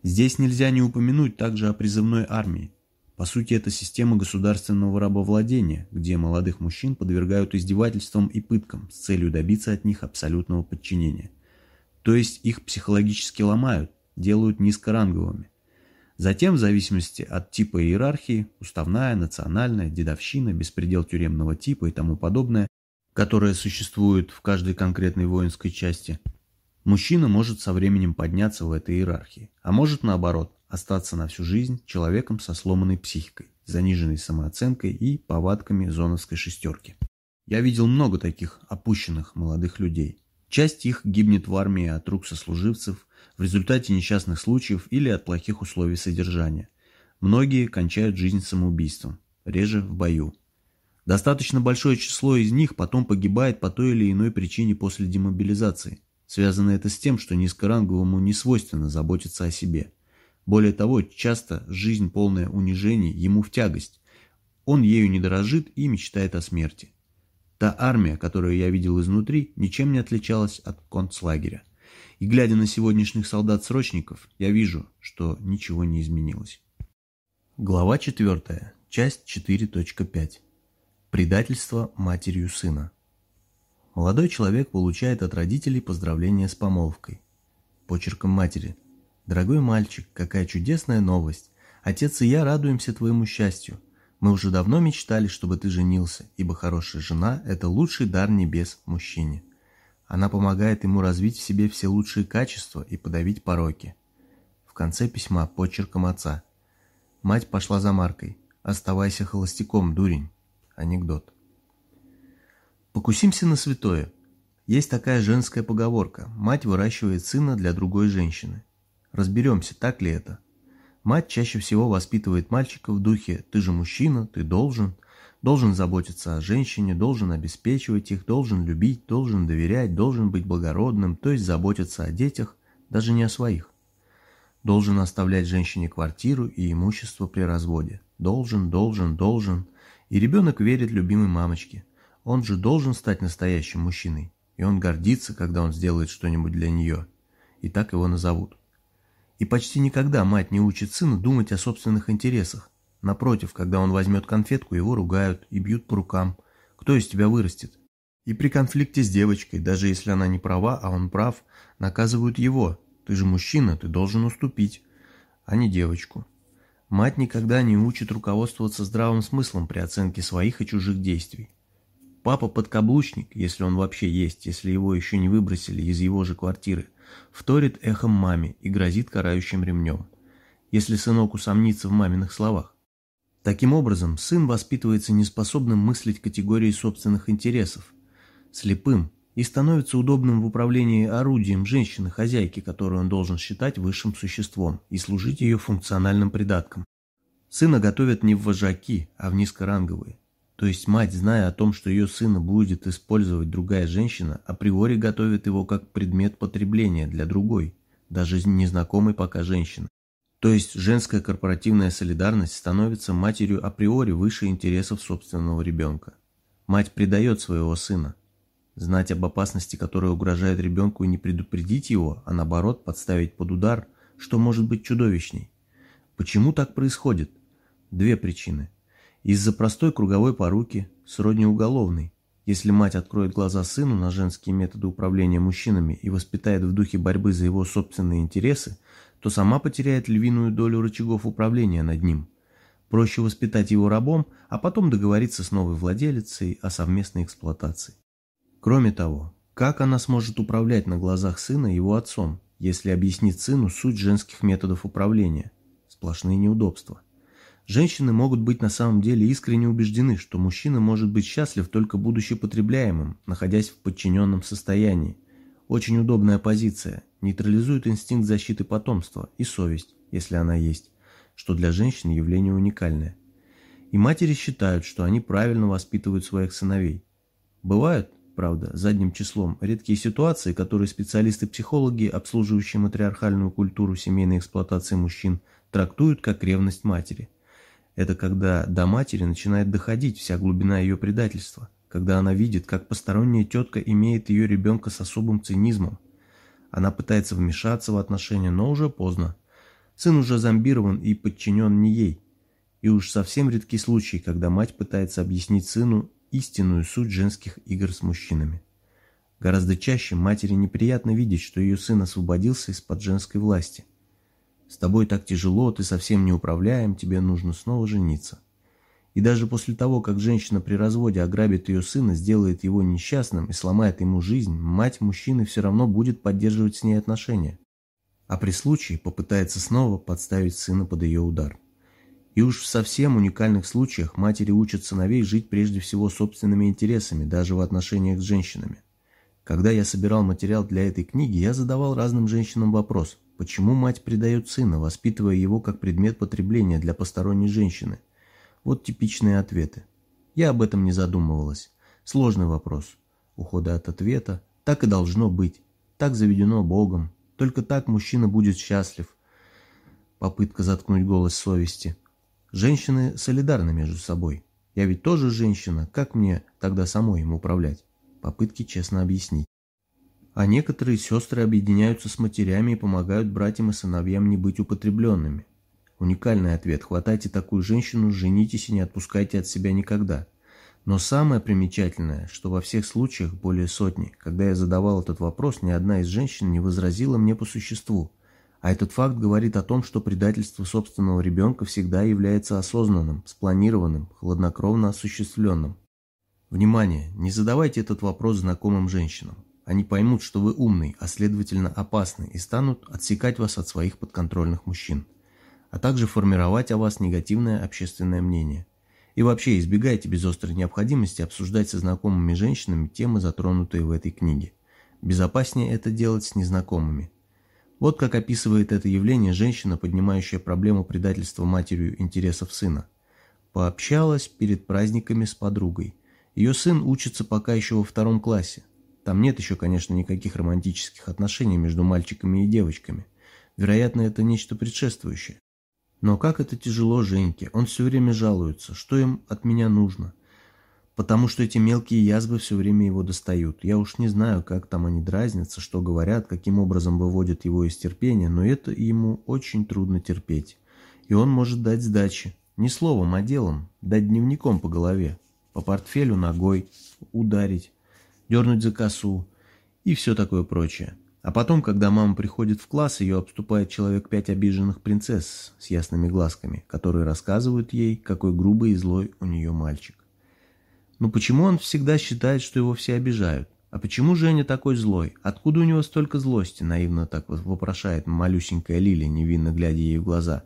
Здесь нельзя не упомянуть также о призывной армии. По сути, это система государственного рабовладения, где молодых мужчин подвергают издевательствам и пыткам с целью добиться от них абсолютного подчинения. То есть их психологически ломают, делают низкоранговыми. Затем, в зависимости от типа иерархии, уставная, национальная, дедовщина, беспредел тюремного типа и тому подобное, которое существует в каждой конкретной воинской части, Мужчина может со временем подняться в этой иерархии, а может наоборот, остаться на всю жизнь человеком со сломанной психикой, заниженной самооценкой и повадками зоновской шестерки. Я видел много таких опущенных молодых людей. Часть их гибнет в армии от рук сослуживцев, в результате несчастных случаев или от плохих условий содержания. Многие кончают жизнь самоубийством, реже в бою. Достаточно большое число из них потом погибает по той или иной причине после демобилизации. Связано это с тем, что низкоранговому не свойственно заботиться о себе. Более того, часто жизнь полная унижений ему в тягость. Он ею не дорожит и мечтает о смерти. Та армия, которую я видел изнутри, ничем не отличалась от концлагеря. И глядя на сегодняшних солдат-срочников, я вижу, что ничего не изменилось. Глава 4. Часть 4.5. Предательство матерью сына. Молодой человек получает от родителей поздравления с помолвкой. Почерком матери. «Дорогой мальчик, какая чудесная новость! Отец и я радуемся твоему счастью. Мы уже давно мечтали, чтобы ты женился, ибо хорошая жена – это лучший дар небес мужчине. Она помогает ему развить в себе все лучшие качества и подавить пороки. В конце письма почерком отца. Мать пошла за Маркой. «Оставайся холостяком, дурень». Анекдот. Покусимся на святое. Есть такая женская поговорка. Мать выращивает сына для другой женщины. Разберемся, так ли это. Мать чаще всего воспитывает мальчика в духе «ты же мужчина, ты должен», должен заботиться о женщине, должен обеспечивать их, должен любить, должен доверять, должен быть благородным, то есть заботиться о детях, даже не о своих. Должен оставлять женщине квартиру и имущество при разводе. Должен, должен, должен. И ребенок верит любимой мамочке. Он же должен стать настоящим мужчиной. И он гордится, когда он сделает что-нибудь для нее. И так его назовут. И почти никогда мать не учит сына думать о собственных интересах. Напротив, когда он возьмет конфетку, его ругают и бьют по рукам. Кто из тебя вырастет? И при конфликте с девочкой, даже если она не права, а он прав, наказывают его. Ты же мужчина, ты должен уступить, а не девочку. Мать никогда не учит руководствоваться здравым смыслом при оценке своих и чужих действий. Папа подкаблучник, если он вообще есть, если его еще не выбросили из его же квартиры, вторит эхом маме и грозит карающим ремнем, если сынок усомнится в маминых словах. Таким образом, сын воспитывается неспособным мыслить категории собственных интересов, слепым и становится удобным в управлении орудием женщины-хозяйки, которую он должен считать высшим существом и служить ее функциональным придатком. Сына готовят не в вожаки, а в низкоранговые. То есть мать, зная о том, что ее сына будет использовать другая женщина, априори готовит его как предмет потребления для другой, даже незнакомой пока женщины. То есть женская корпоративная солидарность становится матерью априори выше интересов собственного ребенка. Мать предает своего сына. Знать об опасности, которая угрожает ребенку, и не предупредить его, а наоборот подставить под удар, что может быть чудовищней. Почему так происходит? Две причины. Из-за простой круговой поруки, сродни уголовной. Если мать откроет глаза сыну на женские методы управления мужчинами и воспитает в духе борьбы за его собственные интересы, то сама потеряет львиную долю рычагов управления над ним. Проще воспитать его рабом, а потом договориться с новой владелицей о совместной эксплуатации. Кроме того, как она сможет управлять на глазах сына его отцом, если объяснит сыну суть женских методов управления? Сплошные неудобства. Женщины могут быть на самом деле искренне убеждены, что мужчина может быть счастлив только будучи потребляемым, находясь в подчиненном состоянии. Очень удобная позиция, нейтрализует инстинкт защиты потомства и совесть, если она есть, что для женщин явление уникальное. И матери считают, что они правильно воспитывают своих сыновей. Бывают, правда, задним числом, редкие ситуации, которые специалисты-психологи, обслуживающие матриархальную культуру семейной эксплуатации мужчин, трактуют как ревность матери. Это когда до матери начинает доходить вся глубина ее предательства, когда она видит, как посторонняя тетка имеет ее ребенка с особым цинизмом. Она пытается вмешаться в отношения, но уже поздно. Сын уже зомбирован и подчинен не ей. И уж совсем редкий случай, когда мать пытается объяснить сыну истинную суть женских игр с мужчинами. Гораздо чаще матери неприятно видеть, что ее сын освободился из-под женской власти. С тобой так тяжело, ты совсем не управляем, тебе нужно снова жениться. И даже после того, как женщина при разводе ограбит ее сына, сделает его несчастным и сломает ему жизнь, мать мужчины все равно будет поддерживать с ней отношения. А при случае попытается снова подставить сына под ее удар. И уж в совсем уникальных случаях матери учат сыновей жить прежде всего собственными интересами, даже в отношениях с женщинами. Когда я собирал материал для этой книги, я задавал разным женщинам вопрос, почему мать предает сына, воспитывая его как предмет потребления для посторонней женщины. Вот типичные ответы. Я об этом не задумывалась. Сложный вопрос. Ухода от ответа. Так и должно быть. Так заведено Богом. Только так мужчина будет счастлив. Попытка заткнуть голос совести. Женщины солидарны между собой. Я ведь тоже женщина, как мне тогда самой им управлять? Попытки честно объяснить. А некоторые сестры объединяются с матерями и помогают братьям и сыновьям не быть употребленными. Уникальный ответ. Хватайте такую женщину, женитесь и не отпускайте от себя никогда. Но самое примечательное, что во всех случаях, более сотни, когда я задавал этот вопрос, ни одна из женщин не возразила мне по существу – а этот факт говорит о том, что предательство собственного ребенка всегда является осознанным, спланированным, хладнокровно осуществленным. Внимание! Не задавайте этот вопрос знакомым женщинам. Они поймут, что вы умный, а следовательно опасный, и станут отсекать вас от своих подконтрольных мужчин, а также формировать о вас негативное общественное мнение. И вообще избегайте без острой необходимости обсуждать со знакомыми женщинами темы, затронутые в этой книге. Безопаснее это делать с незнакомыми. Вот как описывает это явление женщина, поднимающая проблему предательства матерью интересов сына. Пообщалась перед праздниками с подругой. Ее сын учится пока еще во втором классе. Там нет еще, конечно, никаких романтических отношений между мальчиками и девочками. Вероятно, это нечто предшествующее. Но как это тяжело Женьке, он все время жалуется, что им от меня нужно – потому что эти мелкие язвы все время его достают. Я уж не знаю, как там они дразнятся, что говорят, каким образом выводят его из терпения, но это ему очень трудно терпеть. И он может дать сдачи. Не словом, а делом. Дать дневником по голове, по портфелю ногой, ударить, дернуть за косу и все такое прочее. А потом, когда мама приходит в класс, ее обступает человек пять обиженных принцесс с ясными глазками, которые рассказывают ей, какой грубый и злой у нее мальчик. Но почему он всегда считает, что его все обижают? А почему Женя такой злой? Откуда у него столько злости? Наивно так вопрошает малюсенькая Лилия, невинно глядя ей в глаза.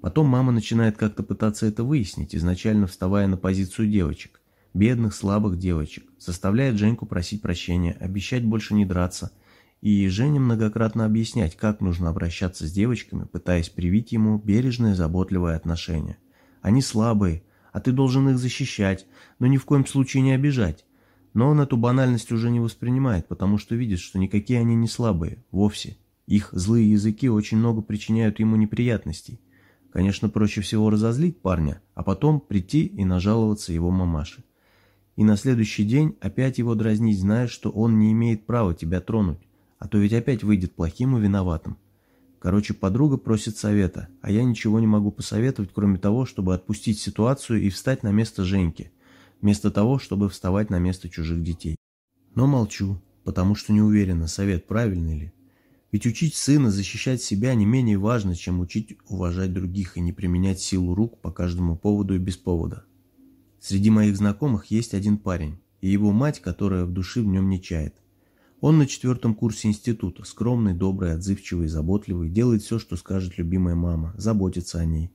Потом мама начинает как-то пытаться это выяснить, изначально вставая на позицию девочек. Бедных, слабых девочек. Заставляет Женьку просить прощения, обещать больше не драться. И Жене многократно объяснять, как нужно обращаться с девочками, пытаясь привить ему бережное, заботливое отношение. Они слабые, а ты должен их защищать, но ни в коем случае не обижать. Но он эту банальность уже не воспринимает, потому что видит, что никакие они не слабые, вовсе. Их злые языки очень много причиняют ему неприятностей. Конечно, проще всего разозлить парня, а потом прийти и нажаловаться его мамаше. И на следующий день опять его дразнить, зная, что он не имеет права тебя тронуть, а то ведь опять выйдет плохим и виноватым. Короче, подруга просит совета, а я ничего не могу посоветовать, кроме того, чтобы отпустить ситуацию и встать на место Женьки, вместо того, чтобы вставать на место чужих детей. Но молчу, потому что не уверена, совет правильный ли. Ведь учить сына защищать себя не менее важно, чем учить уважать других и не применять силу рук по каждому поводу и без повода. Среди моих знакомых есть один парень, и его мать, которая в душе в нем не чает. Он на четвертом курсе института, скромный, добрый, отзывчивый, заботливый, делает все, что скажет любимая мама, заботится о ней.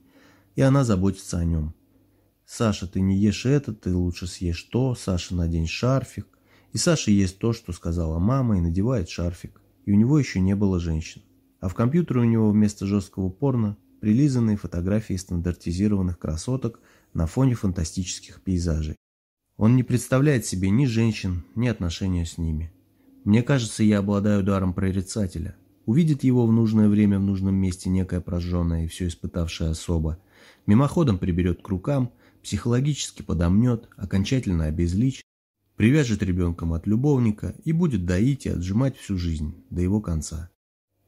И она заботится о нем. «Саша, ты не ешь это, ты лучше съешь то, Саша, надень шарфик». И Саша ест то, что сказала мама, и надевает шарфик. И у него еще не было женщин. А в компьютере у него вместо жесткого порно прилизанные фотографии стандартизированных красоток на фоне фантастических пейзажей. Он не представляет себе ни женщин, ни отношения с ними. Мне кажется, я обладаю даром прорицателя. Увидит его в нужное время в нужном месте некая прожженная и все испытавшая особа. Мимоходом приберет к рукам, психологически подомнет, окончательно обезличит, привяжет ребенком от любовника и будет доить и отжимать всю жизнь до его конца.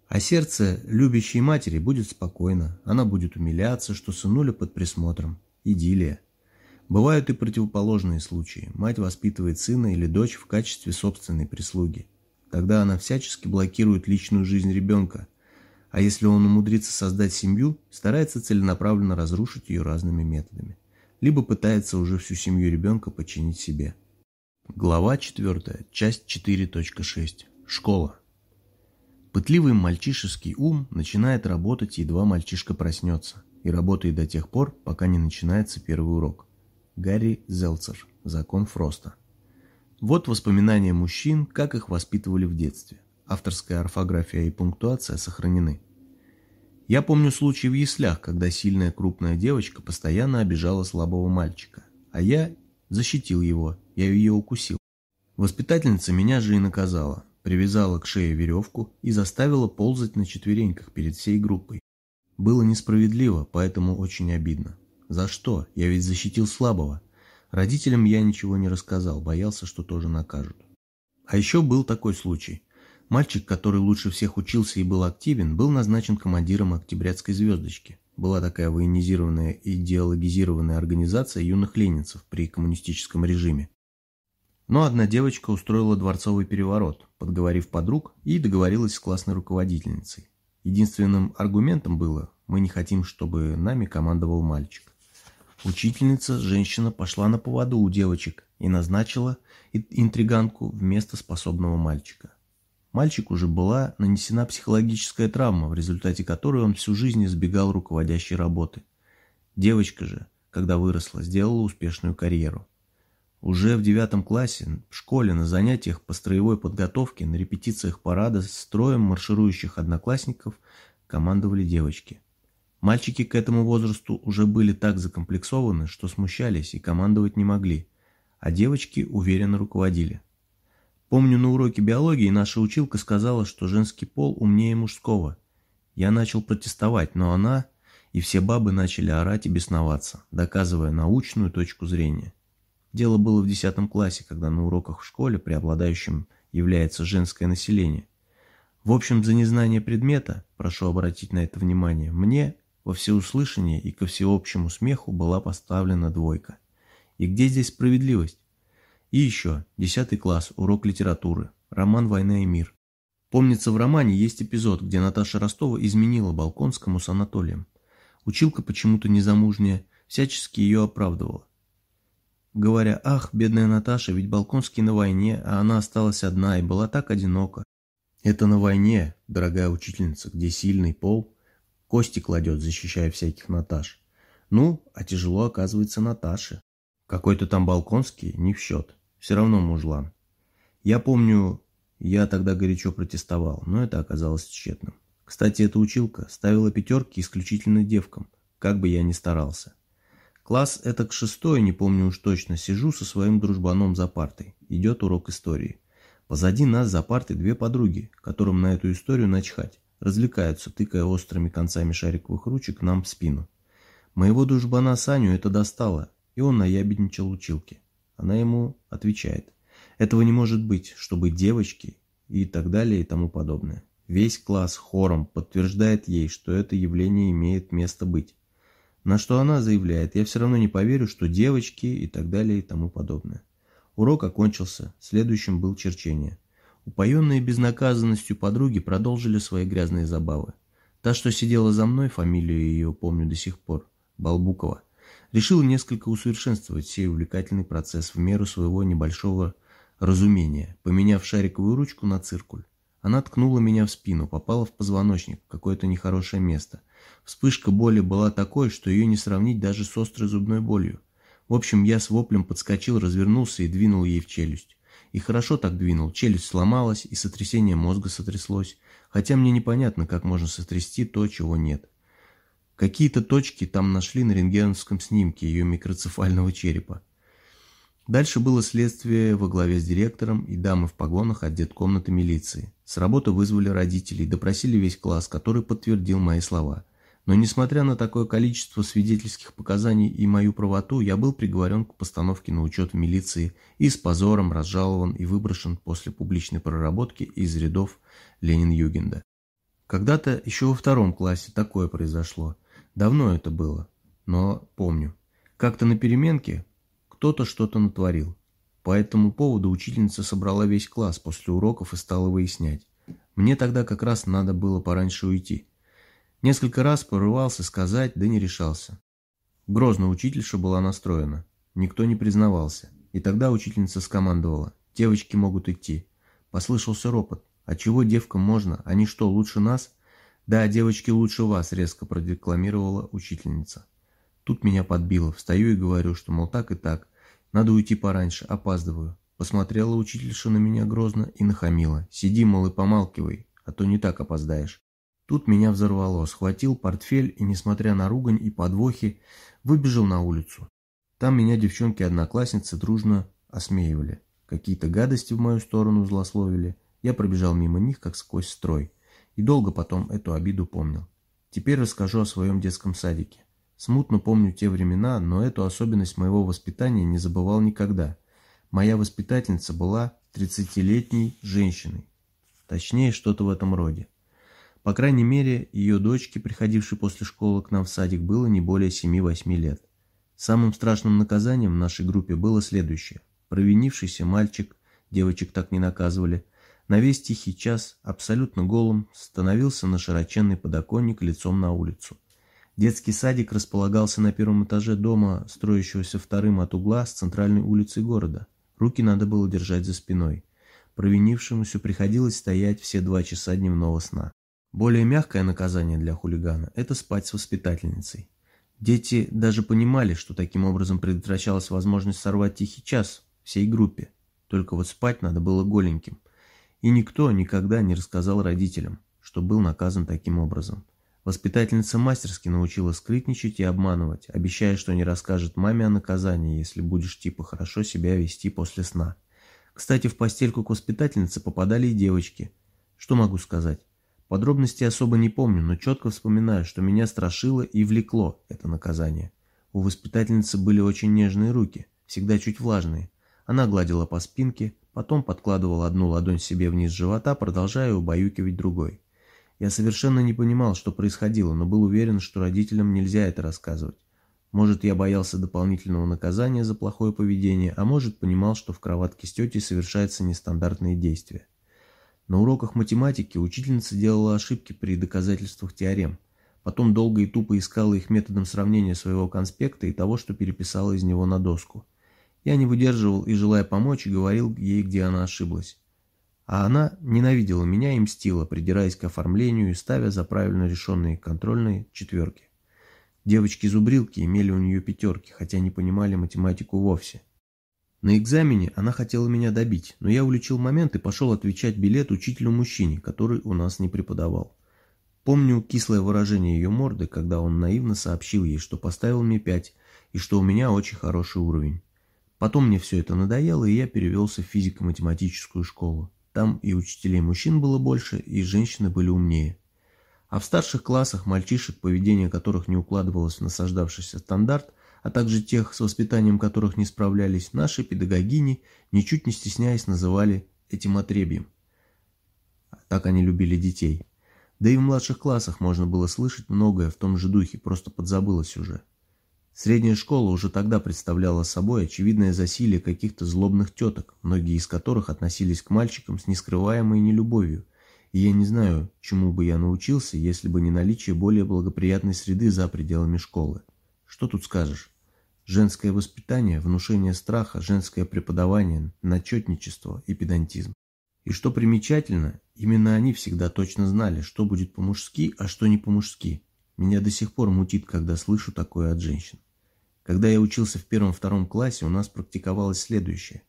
А сердце любящей матери будет спокойно, она будет умиляться, что сынуля под присмотром. Идиллия. Бывают и противоположные случаи. Мать воспитывает сына или дочь в качестве собственной прислуги. Тогда она всячески блокирует личную жизнь ребенка. А если он умудрится создать семью, старается целенаправленно разрушить ее разными методами. Либо пытается уже всю семью ребенка подчинить себе. Глава 4, часть 4.6. Школа. Пытливый мальчишеский ум начинает работать, едва мальчишка проснется – и работает до тех пор, пока не начинается первый урок. Гарри Зелцер. Закон Фроста. Вот воспоминания мужчин, как их воспитывали в детстве. Авторская орфография и пунктуация сохранены. Я помню случай в яслях, когда сильная крупная девочка постоянно обижала слабого мальчика, а я защитил его, я ее укусил. Воспитательница меня же и наказала, привязала к шее веревку и заставила ползать на четвереньках перед всей группой. Было несправедливо, поэтому очень обидно. За что? Я ведь защитил слабого. Родителям я ничего не рассказал, боялся, что тоже накажут. А еще был такой случай. Мальчик, который лучше всех учился и был активен, был назначен командиром Октябрятской звездочки. Была такая военизированная и идеологизированная организация юных ленинцев при коммунистическом режиме. Но одна девочка устроила дворцовый переворот, подговорив подруг и договорилась с классной руководительницей. Единственным аргументом было «мы не хотим, чтобы нами командовал мальчик». Учительница, женщина, пошла на поводу у девочек и назначила интриганку вместо способного мальчика. Мальчику уже была нанесена психологическая травма, в результате которой он всю жизнь избегал руководящей работы. Девочка же, когда выросла, сделала успешную карьеру. Уже в девятом классе в школе на занятиях по строевой подготовке на репетициях парада с строем марширующих одноклассников командовали девочки. Мальчики к этому возрасту уже были так закомплексованы, что смущались и командовать не могли, а девочки уверенно руководили. Помню, на уроке биологии наша училка сказала, что женский пол умнее мужского. Я начал протестовать, но она и все бабы начали орать и бесноваться, доказывая научную точку зрения. Дело было в десятом классе, когда на уроках в школе преобладающим является женское население. В общем, за незнание предмета, прошу обратить на это внимание, мне во всеуслышание и ко всеобщему смеху была поставлена двойка. И где здесь справедливость? И еще, 10 класс, урок литературы, роман «Война и мир». Помнится, в романе есть эпизод, где Наташа Ростова изменила Балконскому с Анатолием. Училка почему-то незамужняя, всячески ее оправдывала. Говоря, ах, бедная Наташа, ведь Балконский на войне, а она осталась одна и была так одинока. Это на войне, дорогая учительница, где сильный пол кости кладет, защищая всяких Наташ. Ну, а тяжело оказывается Наташе. Какой-то там Балконский не в счет. Все равно мужлан. Я помню, я тогда горячо протестовал, но это оказалось тщетным. Кстати, эта училка ставила пятерки исключительно девкам, как бы я ни старался. Класс это к шестой, не помню уж точно, сижу со своим дружбаном за партой. Идет урок истории. Позади нас за партой две подруги, которым на эту историю начхать. Развлекаются, тыкая острыми концами шариковых ручек нам в спину. Моего дружбана Саню это достало, и он наябедничал училке. Она ему отвечает. Этого не может быть, чтобы девочки и так далее и тому подобное. Весь класс хором подтверждает ей, что это явление имеет место быть. На что она заявляет, я все равно не поверю, что девочки и так далее и тому подобное. Урок окончился, следующим был черчение. Упоенные безнаказанностью подруги продолжили свои грязные забавы. Та, что сидела за мной, фамилию ее помню до сих пор, Балбукова, решил несколько усовершенствовать сей увлекательный процесс в меру своего небольшого разумения, поменяв шариковую ручку на циркуль. Она ткнула меня в спину, попала в позвоночник, в какое-то нехорошее место. Вспышка боли была такой, что ее не сравнить даже с острой зубной болью. В общем, я с воплем подскочил, развернулся и двинул ей в челюсть. И хорошо так двинул, челюсть сломалась, и сотрясение мозга сотряслось, хотя мне непонятно, как можно сотрясти то, чего нет. Какие-то точки там нашли на рентгеновском снимке ее микроцефального черепа. Дальше было следствие во главе с директором и дамы в погонах от деткомнаты милиции. С работы вызвали родителей, допросили весь класс, который подтвердил мои слова. Но несмотря на такое количество свидетельских показаний и мою правоту, я был приговорен к постановке на учет в милиции и с позором разжалован и выброшен после публичной проработки из рядов Ленин-Югенда. Когда-то еще во втором классе такое произошло – Давно это было, но помню. Как-то на переменке кто-то что-то натворил. По этому поводу учительница собрала весь класс после уроков и стала выяснять. Мне тогда как раз надо было пораньше уйти. Несколько раз порывался сказать, да не решался. Грозно учительша была настроена. Никто не признавался. И тогда учительница скомандовала. Девочки могут идти. Послышался ропот. А чего девкам можно? Они что, лучше нас? «Да, девочки лучше вас», — резко продекламировала учительница. Тут меня подбило. Встаю и говорю, что, мол, так и так. Надо уйти пораньше, опаздываю. Посмотрела учительша на меня грозно и нахамила. Сиди, мол, и помалкивай, а то не так опоздаешь. Тут меня взорвало, схватил портфель и, несмотря на ругань и подвохи, выбежал на улицу. Там меня девчонки-одноклассницы дружно осмеивали. Какие-то гадости в мою сторону злословили. Я пробежал мимо них, как сквозь строй. И долго потом эту обиду помнил. Теперь расскажу о своем детском садике. Смутно помню те времена, но эту особенность моего воспитания не забывал никогда. Моя воспитательница была 30-летней женщиной. Точнее, что-то в этом роде. По крайней мере, ее дочке, приходившей после школы к нам в садик, было не более 7-8 лет. Самым страшным наказанием в нашей группе было следующее. Провинившийся мальчик, девочек так не наказывали, на весь тихий час, абсолютно голым, становился на широченный подоконник лицом на улицу – Детский садик располагался на первом этаже дома, строящегося вторым от угла с центральной улицы города. Руки надо было держать за спиной. Провинившемуся приходилось стоять все два часа дневного сна. Более мягкое наказание для хулигана – это спать с воспитательницей. Дети даже понимали, что таким образом предотвращалась возможность сорвать тихий час всей группе. Только вот спать надо было голеньким. И никто никогда не рассказал родителям, что был наказан таким образом. Воспитательница мастерски научила скрытничать и обманывать, обещая, что не расскажет маме о наказании, если будешь типа хорошо себя вести после сна. Кстати, в постельку к воспитательнице попадали и девочки. Что могу сказать? Подробностей особо не помню, но четко вспоминаю, что меня страшило и влекло это наказание. У воспитательницы были очень нежные руки, всегда чуть влажные. Она гладила по спинке, потом подкладывала одну ладонь себе вниз живота, продолжая убаюкивать другой. Я совершенно не понимал, что происходило, но был уверен, что родителям нельзя это рассказывать. Может, я боялся дополнительного наказания за плохое поведение, а может, понимал, что в кроватке с тетей совершаются нестандартные действия. На уроках математики учительница делала ошибки при доказательствах теорем. Потом долго и тупо искала их методом сравнения своего конспекта и того, что переписала из него на доску. Я не выдерживал и, желая помочь, говорил ей, где она ошиблась. А она ненавидела меня и мстила, придираясь к оформлению и ставя за правильно решенные контрольные четверки. Девочки-зубрилки имели у нее пятерки, хотя не понимали математику вовсе. На экзамене она хотела меня добить, но я уличил момент и пошел отвечать билет учителю-мужчине, который у нас не преподавал. Помню кислое выражение ее морды, когда он наивно сообщил ей, что поставил мне пять и что у меня очень хороший уровень. Потом мне все это надоело, и я перевелся в физико-математическую школу. Там и учителей мужчин было больше, и женщины были умнее. А в старших классах мальчишек, поведение которых не укладывалось в насаждавшийся стандарт, а также тех, с воспитанием которых не справлялись, наши педагогини, ничуть не стесняясь, называли этим отребьем. Так они любили детей. Да и в младших классах можно было слышать многое в том же духе, просто подзабылось уже. Средняя школа уже тогда представляла собой очевидное засилие каких-то злобных теток, многие из которых относились к мальчикам с нескрываемой нелюбовью, и я не знаю, чему бы я научился, если бы не наличие более благоприятной среды за пределами школы. Что тут скажешь? Женское воспитание, внушение страха, женское преподавание, начетничество и педантизм. И что примечательно, именно они всегда точно знали, что будет по-мужски, а что не по-мужски. Меня до сих пор мутит, когда слышу такое от женщин. Когда я учился в первом-втором классе, у нас практиковалось следующее.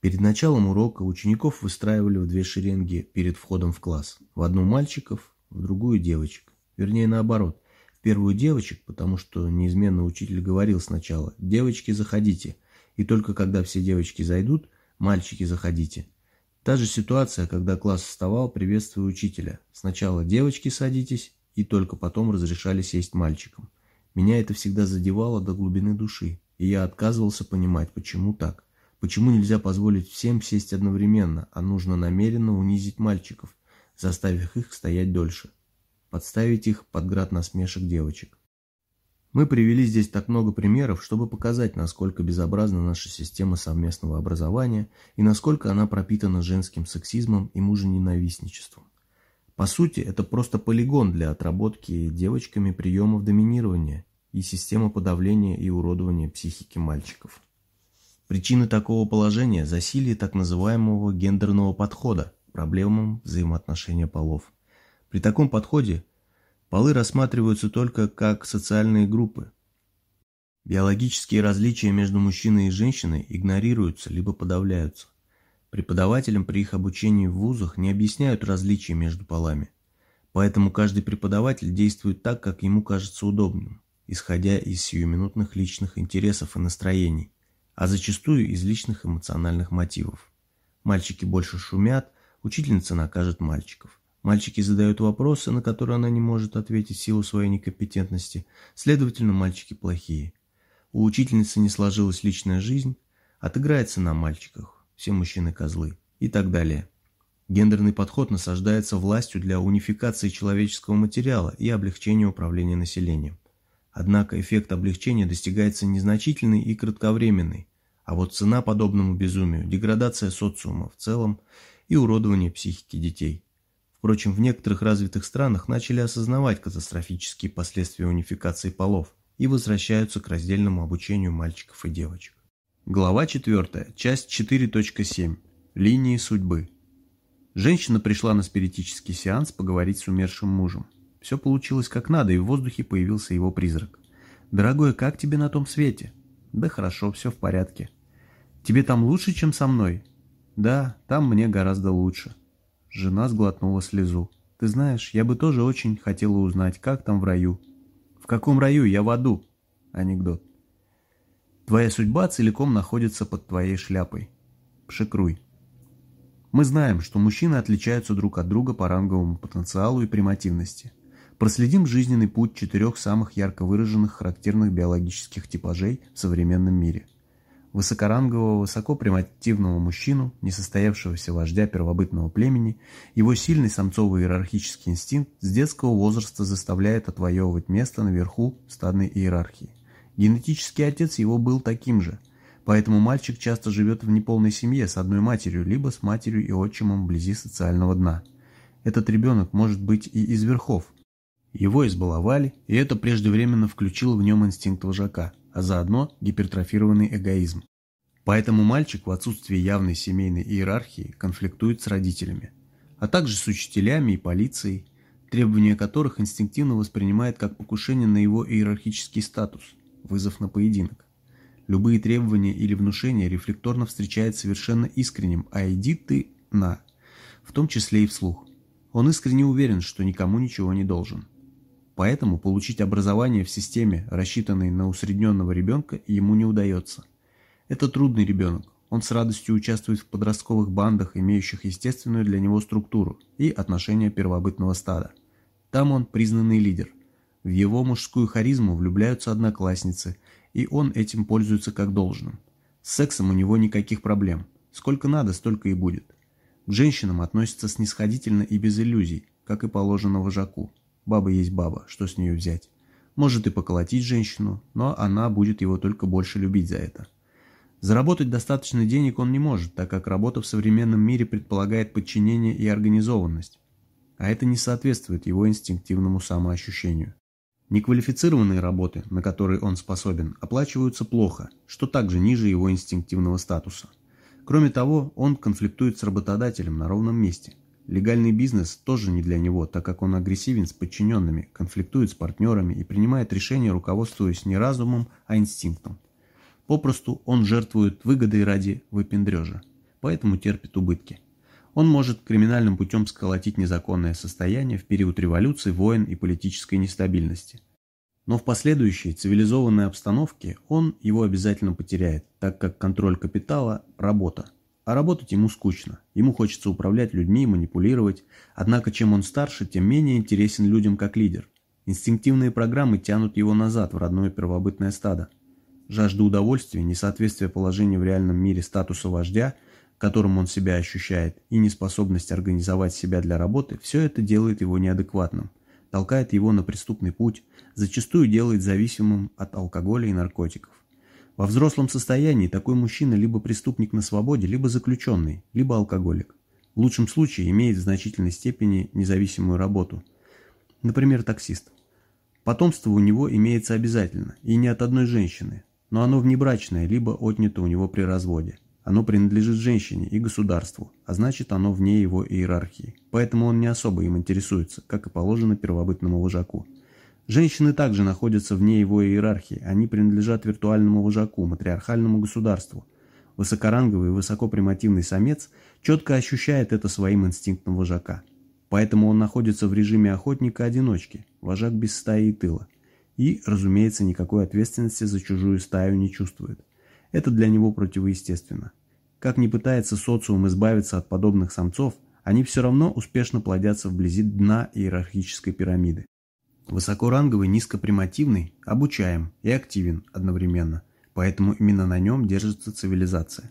Перед началом урока учеников выстраивали в две шеренги перед входом в класс. В одну мальчиков, в другую девочек. Вернее, наоборот. В первую девочек, потому что неизменно учитель говорил сначала «девочки, заходите», и только когда все девочки зайдут, мальчики, заходите. Та же ситуация, когда класс вставал, приветствуя учителя. Сначала девочки садитесь, и только потом разрешали сесть мальчикам. Меня это всегда задевало до глубины души, и я отказывался понимать, почему так. Почему нельзя позволить всем сесть одновременно, а нужно намеренно унизить мальчиков, заставив их стоять дольше. Подставить их под град насмешек девочек. Мы привели здесь так много примеров, чтобы показать, насколько безобразна наша система совместного образования и насколько она пропитана женским сексизмом и мужененавистничеством. По сути, это просто полигон для отработки девочками приемов доминирования и система подавления и уродования психики мальчиков. Причины такого положения – засилие так называемого гендерного подхода к проблемам взаимоотношения полов. При таком подходе Полы рассматриваются только как социальные группы. Биологические различия между мужчиной и женщиной игнорируются либо подавляются. Преподавателям при их обучении в вузах не объясняют различия между полами. Поэтому каждый преподаватель действует так, как ему кажется удобным, исходя из сиюминутных личных интересов и настроений, а зачастую из личных эмоциональных мотивов. Мальчики больше шумят, учительница накажет мальчиков. Мальчики задают вопросы, на которые она не может ответить в силу своей некомпетентности, следовательно, мальчики плохие. У учительницы не сложилась личная жизнь, отыграется на мальчиках, все мужчины козлы и так далее. Гендерный подход насаждается властью для унификации человеческого материала и облегчения управления населением. Однако эффект облегчения достигается незначительный и кратковременный, а вот цена подобному безумию – деградация социума в целом и уродование психики детей – Впрочем, в некоторых развитых странах начали осознавать катастрофические последствия унификации полов и возвращаются к раздельному обучению мальчиков и девочек. Глава 4. Часть 4.7. Линии судьбы. Женщина пришла на спиритический сеанс поговорить с умершим мужем. Все получилось как надо, и в воздухе появился его призрак. «Дорогой, как тебе на том свете?» «Да хорошо, все в порядке». «Тебе там лучше, чем со мной?» «Да, там мне гораздо лучше». Жена сглотнула слезу. «Ты знаешь, я бы тоже очень хотела узнать, как там в раю». «В каком раю? Я в аду». Анекдот. «Твоя судьба целиком находится под твоей шляпой». Пшикруй. Мы знаем, что мужчины отличаются друг от друга по ранговому потенциалу и примативности. Проследим жизненный путь четырех самых ярко выраженных характерных биологических типажей в современном мире – высокорангового, высокопримативного мужчину, несостоявшегося вождя первобытного племени, его сильный самцовый иерархический инстинкт с детского возраста заставляет отвоевывать место наверху стадной иерархии. Генетический отец его был таким же, поэтому мальчик часто живет в неполной семье с одной матерью, либо с матерью и отчимом вблизи социального дна. Этот ребенок может быть и из верхов. Его избаловали, и это преждевременно включило в нем инстинкт вожака – а заодно гипертрофированный эгоизм. Поэтому мальчик в отсутствии явной семейной иерархии конфликтует с родителями, а также с учителями и полицией, требования которых инстинктивно воспринимает как покушение на его иерархический статус, вызов на поединок. Любые требования или внушения рефлекторно встречает совершенно искренним «а иди ты на», в том числе и вслух. Он искренне уверен, что никому ничего не должен. Поэтому получить образование в системе, рассчитанной на усредненного ребенка, ему не удается. Это трудный ребенок. Он с радостью участвует в подростковых бандах, имеющих естественную для него структуру и отношения первобытного стада. Там он признанный лидер. В его мужскую харизму влюбляются одноклассницы, и он этим пользуется как должным. С сексом у него никаких проблем. Сколько надо, столько и будет. К женщинам относится снисходительно и без иллюзий, как и положено вожаку. Баба есть баба, что с нее взять? Может и поколотить женщину, но она будет его только больше любить за это. Заработать достаточно денег он не может, так как работа в современном мире предполагает подчинение и организованность. А это не соответствует его инстинктивному самоощущению. Неквалифицированные работы, на которые он способен, оплачиваются плохо, что также ниже его инстинктивного статуса. Кроме того, он конфликтует с работодателем на ровном месте – Легальный бизнес тоже не для него, так как он агрессивен с подчиненными, конфликтует с партнерами и принимает решения, руководствуясь не разумом, а инстинктом. Попросту он жертвует выгодой ради выпендрежа, поэтому терпит убытки. Он может криминальным путем сколотить незаконное состояние в период революции, войн и политической нестабильности. Но в последующей цивилизованной обстановке он его обязательно потеряет, так как контроль капитала – работа, а работать ему скучно. Ему хочется управлять людьми манипулировать. Однако, чем он старше, тем менее интересен людям как лидер. Инстинктивные программы тянут его назад в родное первобытное стадо. Жажда удовольствия, несоответствие положения в реальном мире статуса вождя, которым он себя ощущает, и неспособность организовать себя для работы – все это делает его неадекватным, толкает его на преступный путь, зачастую делает зависимым от алкоголя и наркотиков. Во взрослом состоянии такой мужчина либо преступник на свободе, либо заключенный, либо алкоголик. В лучшем случае имеет в значительной степени независимую работу. Например, таксист. Потомство у него имеется обязательно, и не от одной женщины, но оно внебрачное, либо отнято у него при разводе. Оно принадлежит женщине и государству, а значит оно вне его иерархии. Поэтому он не особо им интересуется, как и положено первобытному вожаку. Женщины также находятся вне его иерархии, они принадлежат виртуальному вожаку, матриархальному государству. Высокоранговый и высокопримативный самец четко ощущает это своим инстинктом вожака. Поэтому он находится в режиме охотника-одиночки, вожак без стаи и тыла. И, разумеется, никакой ответственности за чужую стаю не чувствует. Это для него противоестественно. Как ни пытается социум избавиться от подобных самцов, они все равно успешно плодятся вблизи дна иерархической пирамиды. Высокоранговый низкопримативный обучаем и активен одновременно, поэтому именно на нем держится цивилизация.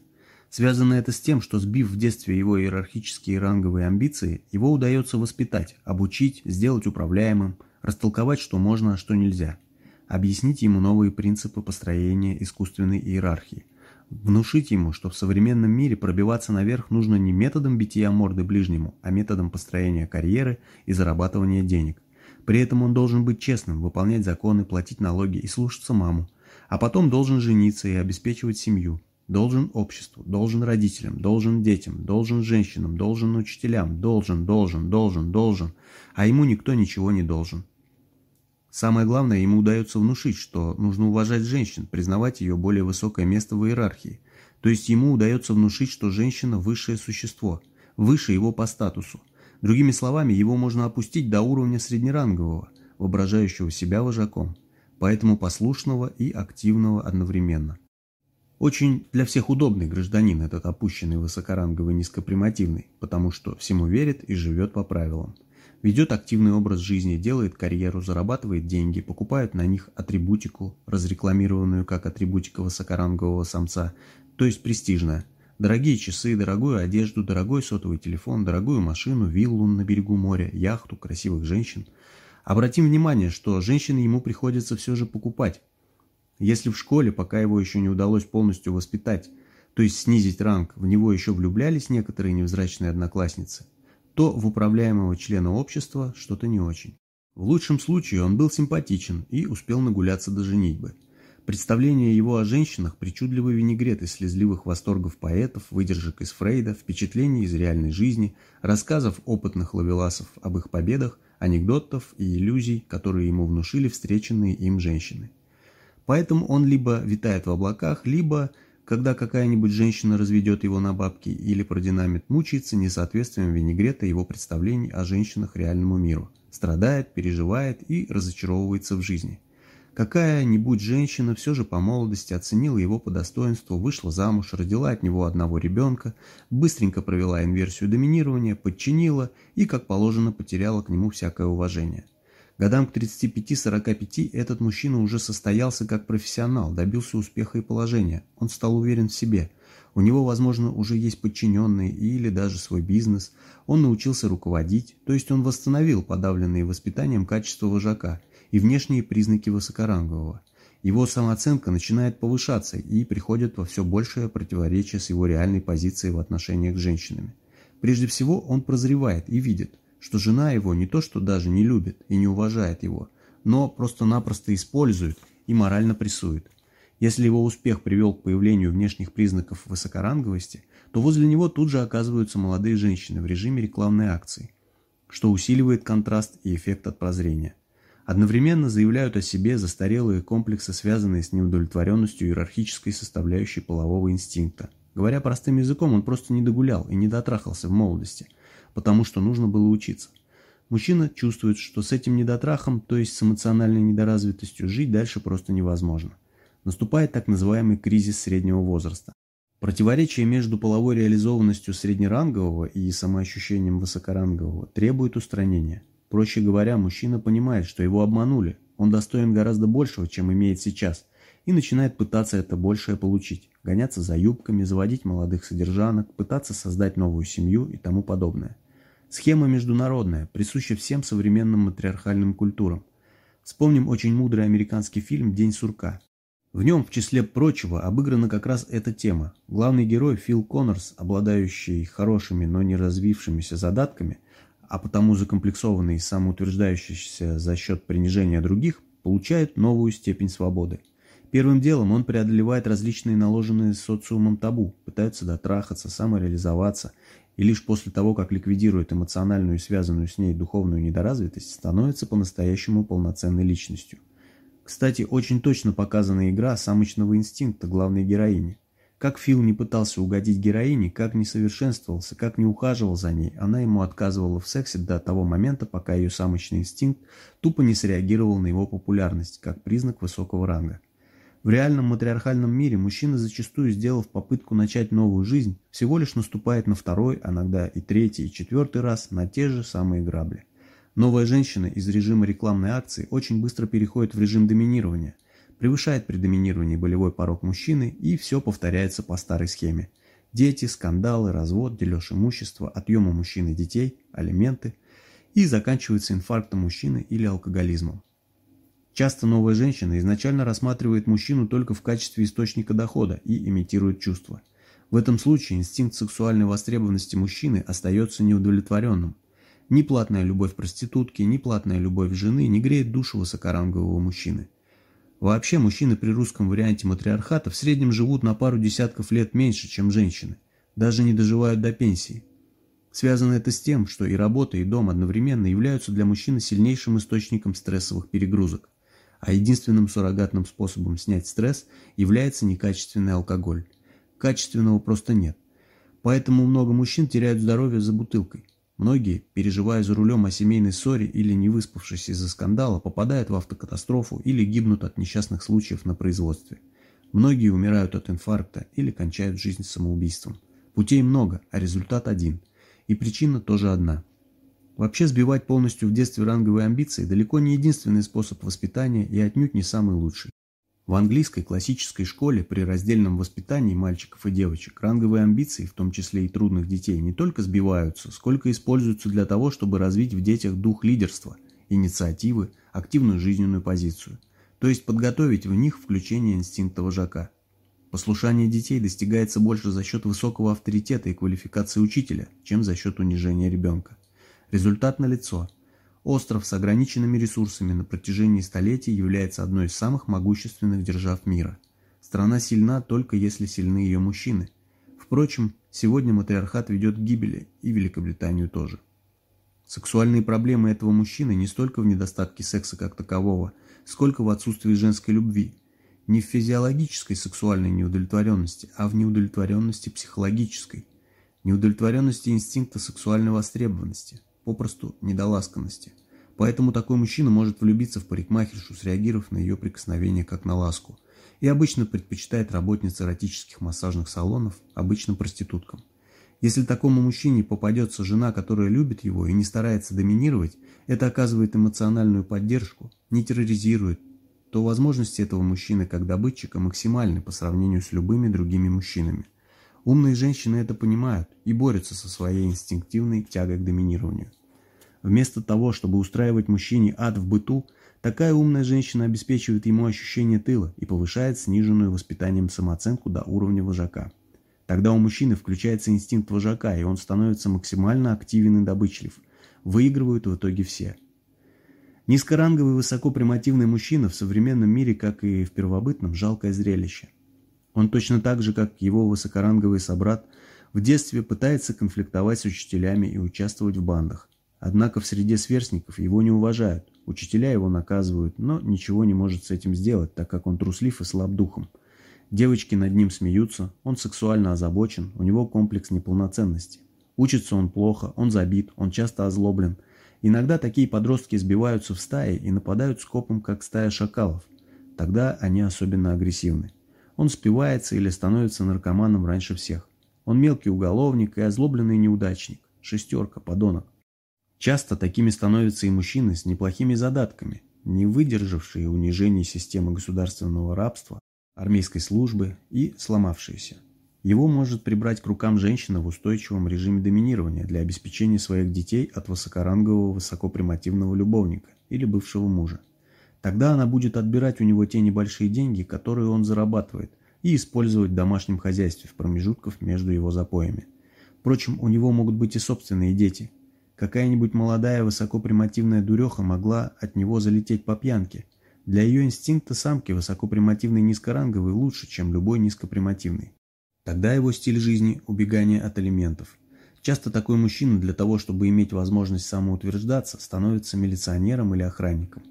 Связано это с тем, что сбив в детстве его иерархические ранговые амбиции, его удается воспитать, обучить, сделать управляемым, растолковать, что можно, а что нельзя, объяснить ему новые принципы построения искусственной иерархии, внушить ему, что в современном мире пробиваться наверх нужно не методом бития морды ближнему, а методом построения карьеры и зарабатывания денег. При этом он должен быть честным, выполнять законы, платить налоги и слушаться маму, а потом должен жениться и обеспечивать семью, Должен обществу, должен родителям, должен детям, должен женщинам, должен учителям, должен, должен, должен, должен, а ему никто ничего не должен. Самое главное, ему удается внушить, что нужно уважать женщин, признавать ее более высокое место в иерархии. То есть ему удается внушить, что женщина – высшее существо, выше его по статусу. Другими словами, его можно опустить до уровня среднерангового, воображающего себя вожаком, поэтому послушного и активного одновременно. Очень для всех удобный гражданин этот опущенный высокоранговый низкопримативный, потому что всему верит и живет по правилам. Ведет активный образ жизни, делает карьеру, зарабатывает деньги, покупает на них атрибутику, разрекламированную как атрибутика высокорангового самца, то есть престижная. Дорогие часы, дорогую одежду, дорогой сотовый телефон, дорогую машину, виллу на берегу моря, яхту, красивых женщин. Обратим внимание, что женщины ему приходится все же покупать, если в школе, пока его еще не удалось полностью воспитать, то есть снизить ранг, в него еще влюблялись некоторые невзрачные одноклассницы, то в управляемого члена общества что-то не очень. В лучшем случае он был симпатичен и успел нагуляться до женитьбы. Представление его о женщинах – причудливый винегрет из слезливых восторгов поэтов, выдержек из Фрейда, впечатлений из реальной жизни, рассказов опытных ловеласов об их победах, анекдотов и иллюзий, которые ему внушили встреченные им женщины. Поэтому он либо витает в облаках, либо, когда какая-нибудь женщина разведет его на бабки или продинамит, мучается несоответствием винегрета его представлений о женщинах реальному миру, страдает, переживает и разочаровывается в жизни. Какая-нибудь женщина все же по молодости оценила его по достоинству, вышла замуж, родила от него одного ребенка, быстренько провела инверсию доминирования, подчинила и, как положено, потеряла к нему всякое уважение. Годам к 35-45 этот мужчина уже состоялся как профессионал, добился успеха и положения. Он стал уверен в себе. У него, возможно, уже есть подчиненные или даже свой бизнес. Он научился руководить, то есть он восстановил подавленные воспитанием качества вожака и внешние признаки высокорангового. Его самооценка начинает повышаться и приходит во все большее противоречие с его реальной позицией в отношениях с женщинами. Прежде всего, он прозревает и видит – что жена его не то что даже не любит и не уважает его, но просто-напросто использует и морально прессует. Если его успех привел к появлению внешних признаков высокоранговости, то возле него тут же оказываются молодые женщины в режиме рекламной акции, что усиливает контраст и эффект от прозрения. Одновременно заявляют о себе застарелые комплексы, связанные с неудовлетворенностью иерархической составляющей полового инстинкта. Говоря простым языком, он просто не догулял и не дотрахался в молодости – потому что нужно было учиться. Мужчина чувствует, что с этим недотрахом, то есть с эмоциональной недоразвитостью, жить дальше просто невозможно. Наступает так называемый кризис среднего возраста. Противоречие между половой реализованностью среднерангового и самоощущением высокорангового требует устранения. Проще говоря, мужчина понимает, что его обманули, он достоин гораздо большего, чем имеет сейчас, и начинает пытаться это большее получить, гоняться за юбками, заводить молодых содержанок, пытаться создать новую семью и тому подобное. Схема международная, присуща всем современным матриархальным культурам. Вспомним очень мудрый американский фильм «День сурка». В нем, в числе прочего, обыграна как раз эта тема. Главный герой Фил Коннорс, обладающий хорошими, но не развившимися задатками, а потому закомплексованный и самоутверждающийся за счет принижения других, получает новую степень свободы – Первым делом он преодолевает различные наложенные социумом табу, пытается дотрахаться, самореализоваться, и лишь после того, как ликвидирует эмоциональную и связанную с ней духовную недоразвитость, становится по-настоящему полноценной личностью. Кстати, очень точно показана игра самочного инстинкта главной героини. Как Фил не пытался угодить героине, как не совершенствовался, как не ухаживал за ней, она ему отказывала в сексе до того момента, пока ее самочный инстинкт тупо не среагировал на его популярность, как признак высокого ранга. В реальном матриархальном мире мужчина зачастую, сделав попытку начать новую жизнь, всего лишь наступает на второй, а иногда и третий, и четвертый раз на те же самые грабли. Новая женщина из режима рекламной акции очень быстро переходит в режим доминирования – превышает при доминировании болевой порог мужчины, и все повторяется по старой схеме. Дети, скандалы, развод, дележ имущества, отъема мужчины детей, алименты и заканчивается инфарктом мужчины или алкоголизмом. Часто новая женщина изначально рассматривает мужчину только в качестве источника дохода и имитирует чувства. В этом случае инстинкт сексуальной востребованности мужчины остается неудовлетворенным. Ни платная любовь проститутки, ни платная любовь жены не греет душу высокорангового мужчины. Вообще, мужчины при русском варианте матриархата в среднем живут на пару десятков лет меньше, чем женщины, даже не доживают до пенсии. Связано это с тем, что и работа, и дом одновременно являются для мужчины сильнейшим источником стрессовых перегрузок, а единственным суррогатным способом снять стресс является некачественный алкоголь. Качественного просто нет. Поэтому много мужчин теряют здоровье за бутылкой. Многие, переживая за рулем о семейной ссоре или не выспавшись из-за скандала, попадают в автокатастрофу или гибнут от несчастных случаев на производстве. Многие умирают от инфаркта или кончают жизнь самоубийством. Путей много, а результат один. И причина тоже одна. Вообще сбивать полностью в детстве ранговые амбиции далеко не единственный способ воспитания и отнюдь не самый лучший. В английской классической школе при раздельном воспитании мальчиков и девочек ранговые амбиции, в том числе и трудных детей, не только сбиваются, сколько используются для того, чтобы развить в детях дух лидерства, инициативы, активную жизненную позицию, то есть подготовить в них включение инстинкта вожака. Послушание детей достигается больше за счет высокого авторитета и квалификации учителя, чем за счет унижения ребенка. Результат налицо – Остров с ограниченными ресурсами на протяжении столетий является одной из самых могущественных держав мира. Страна сильна только если сильны ее мужчины. Впрочем, сегодня матриархат ведет к гибели, и Великобританию тоже. Сексуальные проблемы этого мужчины не столько в недостатке секса как такового, сколько в отсутствии женской любви. Не в физиологической сексуальной неудовлетворенности, а в неудовлетворенности психологической. Неудовлетворенности инстинкта сексуальной востребованности – попросту недоласканности. Поэтому такой мужчина может влюбиться в парикмахершу, среагировав на ее прикосновение как на ласку, и обычно предпочитает работниц эротических массажных салонов обычным проституткам. Если такому мужчине попадется жена, которая любит его и не старается доминировать, это оказывает эмоциональную поддержку, не терроризирует, то возможности этого мужчины как добытчика максимальны по сравнению с любыми другими мужчинами. Умные женщины это понимают и борются со своей инстинктивной тягой к доминированию. Вместо того, чтобы устраивать мужчине ад в быту, такая умная женщина обеспечивает ему ощущение тыла и повышает сниженную воспитанием самооценку до уровня вожака. Тогда у мужчины включается инстинкт вожака, и он становится максимально активен и добычлив. Выигрывают в итоге все. Низкоранговый высокопримативный мужчина в современном мире, как и в первобытном, жалкое зрелище. Он точно так же, как его высокоранговый собрат, в детстве пытается конфликтовать с учителями и участвовать в бандах. Однако в среде сверстников его не уважают, учителя его наказывают, но ничего не может с этим сделать, так как он труслив и слаб духом. Девочки над ним смеются, он сексуально озабочен, у него комплекс неполноценности. Учится он плохо, он забит, он часто озлоблен. Иногда такие подростки сбиваются в стаи и нападают скопом, как стая шакалов. Тогда они особенно агрессивны. Он спивается или становится наркоманом раньше всех. Он мелкий уголовник и озлобленный неудачник. Шестерка, подонок. Часто такими становятся и мужчины с неплохими задатками, не выдержавшие унижений системы государственного рабства, армейской службы и сломавшиеся. Его может прибрать к рукам женщина в устойчивом режиме доминирования для обеспечения своих детей от высокорангового высокопримативного любовника или бывшего мужа. Тогда она будет отбирать у него те небольшие деньги, которые он зарабатывает, и использовать в домашнем хозяйстве в промежутках между его запоями. Впрочем, у него могут быть и собственные дети, Какая-нибудь молодая высокопримативная дуреха могла от него залететь по пьянке. Для ее инстинкта самки высокопримативный низкоранговый лучше, чем любой низкопримативный. Тогда его стиль жизни – убегание от алиментов. Часто такой мужчина для того, чтобы иметь возможность самоутверждаться, становится милиционером или охранником.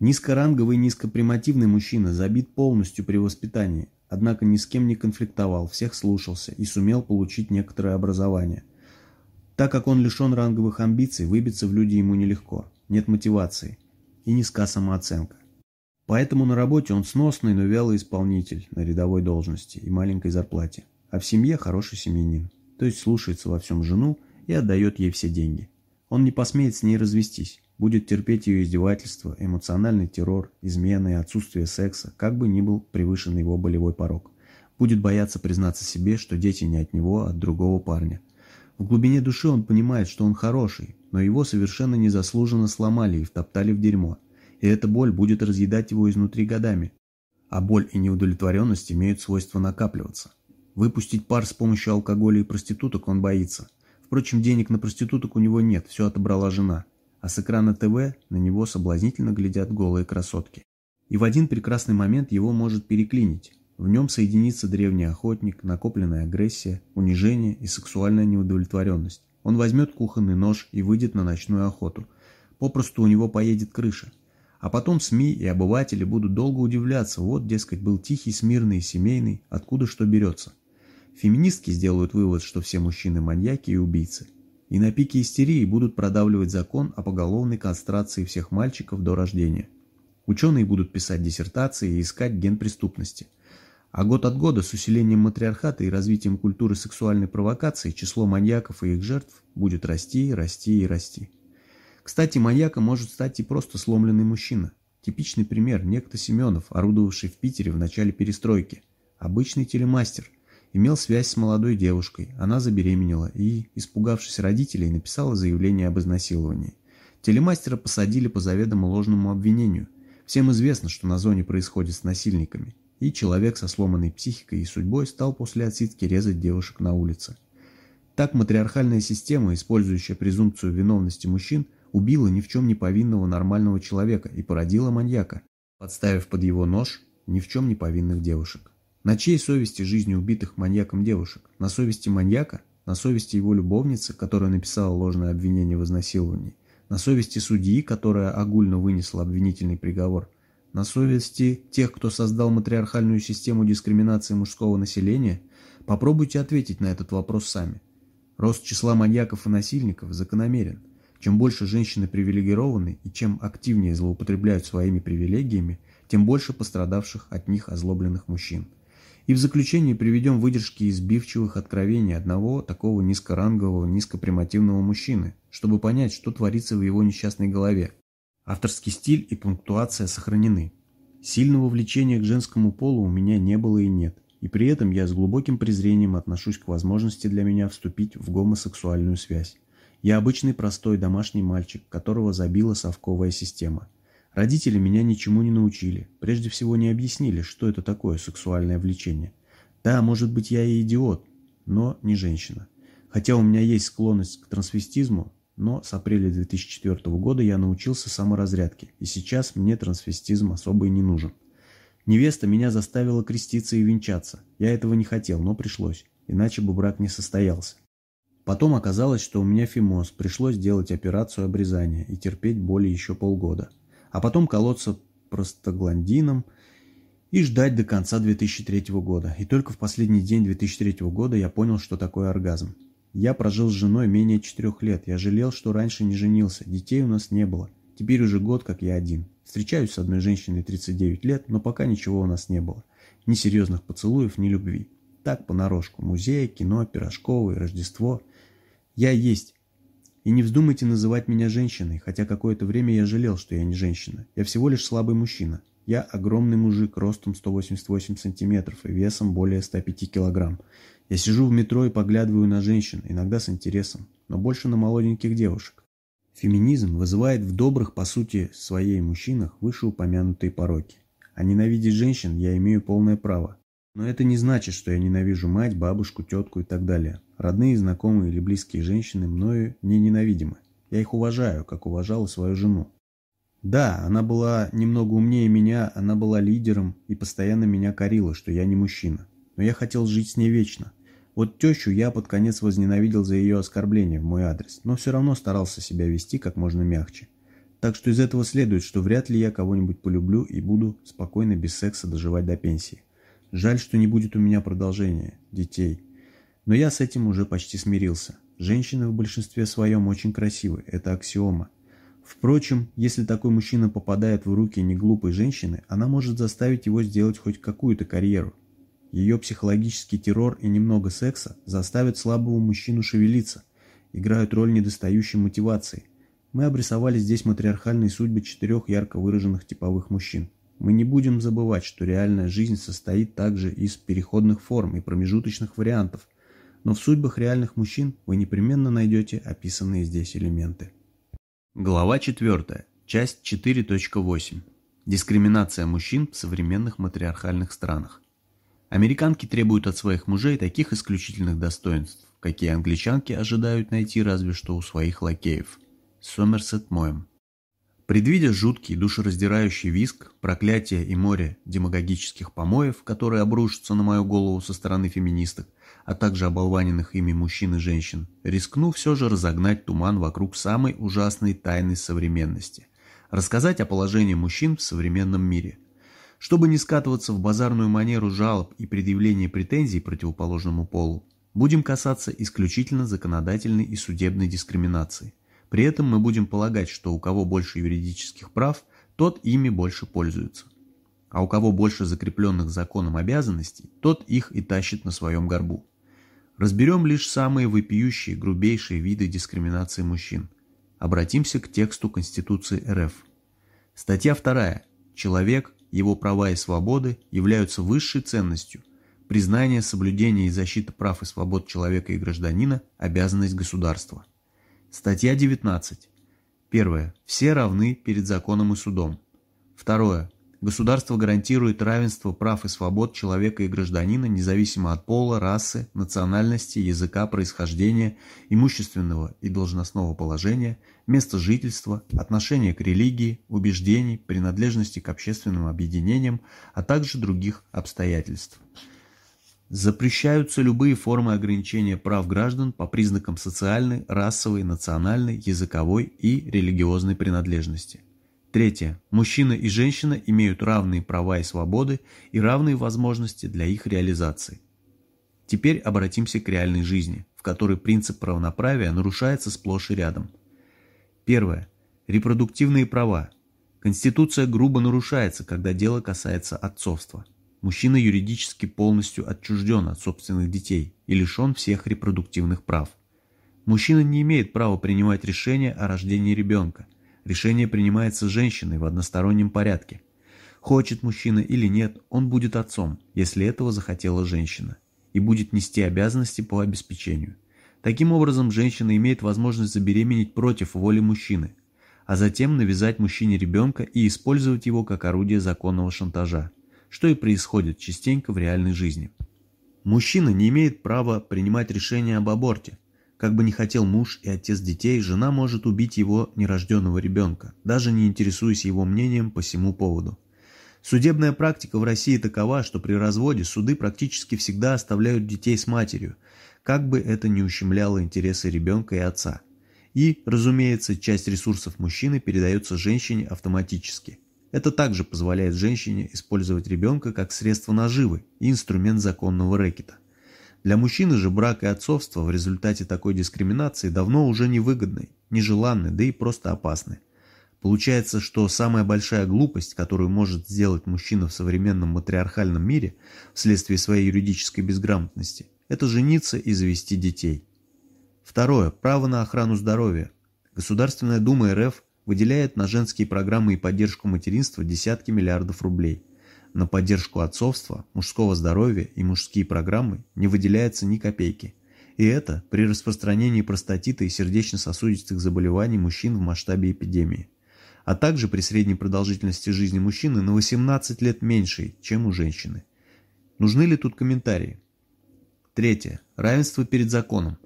Низкоранговый низкопримативный мужчина забит полностью при воспитании, однако ни с кем не конфликтовал, всех слушался и сумел получить некоторое образование. Так как он лишен ранговых амбиций, выбиться в люди ему нелегко, нет мотивации и низка самооценка. Поэтому на работе он сносный, но вялый исполнитель на рядовой должности и маленькой зарплате, а в семье хороший семьянин, то есть слушается во всем жену и отдает ей все деньги. Он не посмеет с ней развестись, будет терпеть ее издевательства, эмоциональный террор, измены и отсутствие секса, как бы ни был превышен его болевой порог. Будет бояться признаться себе, что дети не от него, а от другого парня. В глубине души он понимает, что он хороший, но его совершенно незаслуженно сломали и втоптали в дерьмо и эта боль будет разъедать его изнутри годами. А боль и неудовлетворенность имеют свойство накапливаться. Выпустить пар с помощью алкоголя и проституток он боится. Впрочем, денег на проституток у него нет, все отобрала жена. А с экрана ТВ на него соблазнительно глядят голые красотки. И в один прекрасный момент его может переклинить. В нем соединится древний охотник, накопленная агрессия, унижение и сексуальная неудовлетворенность. Он возьмет кухонный нож и выйдет на ночную охоту. Попросту у него поедет крыша. А потом СМИ и обыватели будут долго удивляться, вот, дескать, был тихий, смирный, семейный, откуда что берется. Феминистки сделают вывод, что все мужчины маньяки и убийцы. И на пике истерии будут продавливать закон о поголовной кастрации всех мальчиков до рождения. Ученые будут писать диссертации и искать ген преступности. А год от года с усилением матриархата и развитием культуры сексуальной провокации число маньяков и их жертв будет расти, расти и расти. Кстати, маньяком может стать и просто сломленный мужчина. Типичный пример – некто Семенов, орудовавший в Питере в начале перестройки. Обычный телемастер. Имел связь с молодой девушкой, она забеременела и, испугавшись родителей, написала заявление об изнасиловании. Телемастера посадили по заведомо ложному обвинению. Всем известно, что на зоне происходит с насильниками. И человек со сломанной психикой и судьбой стал после отсидки резать девушек на улице. Так матриархальная система, использующая презумпцию виновности мужчин, убила ни в чем не повинного нормального человека и породила маньяка, подставив под его нож ни в чем не повинных девушек. На чьей совести жизни убитых маньяком девушек? На совести маньяка? На совести его любовницы, которая написала ложное обвинение в изнасиловании? На совести судьи, которая огульно вынесла обвинительный приговор? На совести тех, кто создал матриархальную систему дискриминации мужского населения? Попробуйте ответить на этот вопрос сами. Рост числа маньяков и насильников закономерен – чем больше женщины привилегированы и чем активнее злоупотребляют своими привилегиями, тем больше пострадавших от них озлобленных мужчин. И в заключение приведем выдержки избивчивых откровений одного такого низкорангового, низкопримативного мужчины, чтобы понять, что творится в его несчастной голове. Авторский стиль и пунктуация сохранены. Сильного влечения к женскому полу у меня не было и нет, и при этом я с глубоким презрением отношусь к возможности для меня вступить в гомосексуальную связь. Я обычный простой домашний мальчик, которого забила совковая система. Родители меня ничему не научили, прежде всего не объяснили, что это такое сексуальное влечение. Да, может быть, я и идиот, но не женщина. Хотя у меня есть склонность к трансвестизму, но с апреля 2004 года я научился саморазрядке, и сейчас мне трансвестизм особо и не нужен. Невеста меня заставила креститься и венчаться. Я этого не хотел, но пришлось, иначе бы брак не состоялся. Потом оказалось, что у меня фимоз, пришлось делать операцию обрезания и терпеть боли еще полгода. А потом колоться простагландином и ждать до конца 2003 года. И только в последний день 2003 года я понял, что такое оргазм. Я прожил с женой менее четырех лет. Я жалел, что раньше не женился. Детей у нас не было. Теперь уже год, как я один. Встречаюсь с одной женщиной 39 лет, но пока ничего у нас не было. Ни серьезных поцелуев, ни любви. Так, понарошку. Музей, кино, пирожковый, Рождество – я есть. И не вздумайте называть меня женщиной, хотя какое-то время я жалел, что я не женщина. Я всего лишь слабый мужчина. Я огромный мужик, ростом 188 сантиметров и весом более 105 килограмм. Я сижу в метро и поглядываю на женщин, иногда с интересом, но больше на молоденьких девушек. Феминизм вызывает в добрых, по сути, своей мужчинах вышеупомянутые пороки. А ненавидеть женщин я имею полное право. Но это не значит, что я ненавижу мать, бабушку, тетку и так далее. Родные, знакомые или близкие женщины мною не ненавидимы. Я их уважаю, как уважал и свою жену. Да, она была немного умнее меня, она была лидером и постоянно меня корила, что я не мужчина. Но я хотел жить с ней вечно. Вот тещу я под конец возненавидел за ее оскорбление в мой адрес, но все равно старался себя вести как можно мягче. Так что из этого следует, что вряд ли я кого-нибудь полюблю и буду спокойно без секса доживать до пенсии. Жаль, что не будет у меня продолжения, детей. Но я с этим уже почти смирился. Женщины в большинстве своем очень красивы, это аксиома. Впрочем, если такой мужчина попадает в руки неглупой женщины, она может заставить его сделать хоть какую-то карьеру. Ее психологический террор и немного секса заставят слабого мужчину шевелиться, играют роль недостающей мотивации. Мы обрисовали здесь матриархальные судьбы четырех ярко выраженных типовых мужчин. Мы не будем забывать, что реальная жизнь состоит также из переходных форм и промежуточных вариантов, но в судьбах реальных мужчин вы непременно найдете описанные здесь элементы. Глава 4. Часть 4.8. Дискриминация мужчин в современных матриархальных странах. Американки требуют от своих мужей таких исключительных достоинств, какие англичанки ожидают найти разве что у своих лакеев. Сомерсет Моем. Предвидя жуткий душераздирающий виск, проклятие и море демагогических помоев, которые обрушатся на мою голову со стороны феминисток, а также оболваненных ими мужчин и женщин, рискну все же разогнать туман вокруг самой ужасной тайны современности. Рассказать о положении мужчин в современном мире. Чтобы не скатываться в базарную манеру жалоб и предъявления претензий противоположному полу, будем касаться исключительно законодательной и судебной дискриминации – при этом мы будем полагать, что у кого больше юридических прав, тот ими больше пользуется. А у кого больше закрепленных законом обязанностей, тот их и тащит на своем горбу. Разберем лишь самые вопиющие, грубейшие виды дискриминации мужчин. Обратимся к тексту Конституции РФ. Статья 2. Человек, его права и свободы являются высшей ценностью. Признание, соблюдение и защита прав и свобод человека и гражданина – обязанность государства. Статья 19. Первое. Все равны перед законом и судом. Второе. Государство гарантирует равенство прав и свобод человека и гражданина независимо от пола, расы, национальности, языка, происхождения, имущественного и должностного положения, места жительства, отношения к религии, убеждений, принадлежности к общественным объединениям, а также других обстоятельств. Запрещаются любые формы ограничения прав граждан по признакам социальной, расовой, национальной, языковой и религиозной принадлежности. Третье. Мужчина и женщина имеют равные права и свободы и равные возможности для их реализации. Теперь обратимся к реальной жизни, в которой принцип равноправия нарушается сплошь и рядом. Первое. Репродуктивные права. Конституция грубо нарушается, когда дело касается отцовства. Мужчина юридически полностью отчужден от собственных детей и лишен всех репродуктивных прав. Мужчина не имеет права принимать решение о рождении ребенка. Решение принимается женщиной в одностороннем порядке. Хочет мужчина или нет, он будет отцом, если этого захотела женщина, и будет нести обязанности по обеспечению. Таким образом, женщина имеет возможность забеременеть против воли мужчины, а затем навязать мужчине ребенка и использовать его как орудие законного шантажа что и происходит частенько в реальной жизни. Мужчина не имеет права принимать решение об аборте. Как бы ни хотел муж и отец детей, жена может убить его нерожденного ребенка, даже не интересуясь его мнением по всему поводу. Судебная практика в России такова, что при разводе суды практически всегда оставляют детей с матерью, как бы это ни ущемляло интересы ребенка и отца. И, разумеется, часть ресурсов мужчины передается женщине автоматически. Это также позволяет женщине использовать ребенка как средство наживы и инструмент законного рэкета. Для мужчины же брак и отцовство в результате такой дискриминации давно уже невыгодны, нежеланны, да и просто опасны. Получается, что самая большая глупость, которую может сделать мужчина в современном матриархальном мире вследствие своей юридической безграмотности, это жениться и завести детей. Второе. Право на охрану здоровья. Государственная дума РФ выделяет на женские программы и поддержку материнства десятки миллиардов рублей. На поддержку отцовства, мужского здоровья и мужские программы не выделяется ни копейки. И это при распространении простатита и сердечно-сосудистых заболеваний мужчин в масштабе эпидемии. А также при средней продолжительности жизни мужчины на 18 лет меньшей, чем у женщины. Нужны ли тут комментарии? Третье. Равенство перед законом.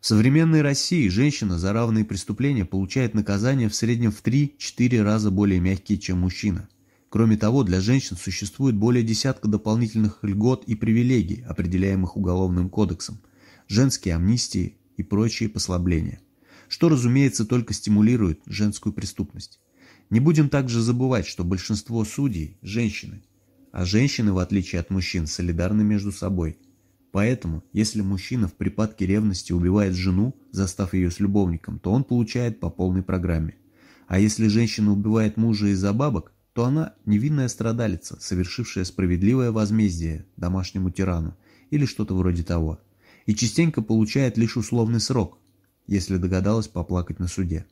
В современной России женщина за равные преступления получает наказание в среднем в 3-4 раза более мягкие, чем мужчина. Кроме того, для женщин существует более десятка дополнительных льгот и привилегий, определяемых Уголовным кодексом, женские амнистии и прочие послабления, что, разумеется, только стимулирует женскую преступность. Не будем также забывать, что большинство судей – женщины, а женщины, в отличие от мужчин, солидарны между собой. Поэтому, если мужчина в припадке ревности убивает жену, застав ее с любовником, то он получает по полной программе. А если женщина убивает мужа из-за бабок, то она невинная страдалица, совершившая справедливое возмездие домашнему тирану или что-то вроде того, и частенько получает лишь условный срок, если догадалась поплакать на суде.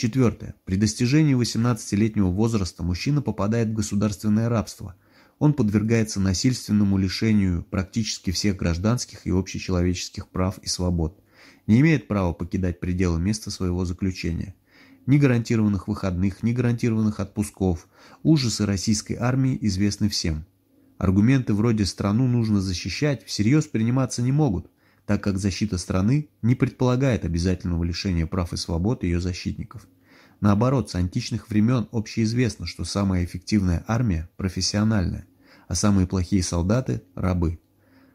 Четвертое. При достижении 18-летнего возраста мужчина попадает в государственное рабство. Он подвергается насильственному лишению практически всех гражданских и общечеловеческих прав и свобод. Не имеет права покидать пределы места своего заключения ни гарантированных выходных, ни гарантированных отпусков. Ужасы российской армии известны всем. Аргументы вроде «страну нужно защищать» всерьез приниматься не могут, так как защита страны не предполагает обязательного лишения прав и свобод ее защитников. Наоборот, с античных времен общеизвестно, что самая эффективная армия – профессиональная, а самые плохие солдаты – рабы.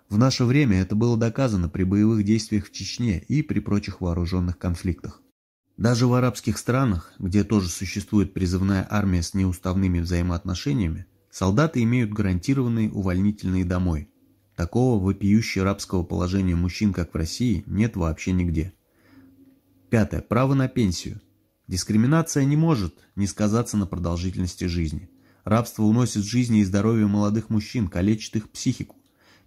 В наше время это было доказано при боевых действиях в Чечне и при прочих вооруженных конфликтах. Даже в арабских странах, где тоже существует призывная армия с неуставными взаимоотношениями, солдаты имеют гарантированные увольнительные домой. Такого вопиющего рабского положения мужчин, как в России, нет вообще нигде. Пятое. Право на пенсию. Дискриминация не может не сказаться на продолжительности жизни. Рабство уносит жизни и здоровье молодых мужчин, калечит их психику.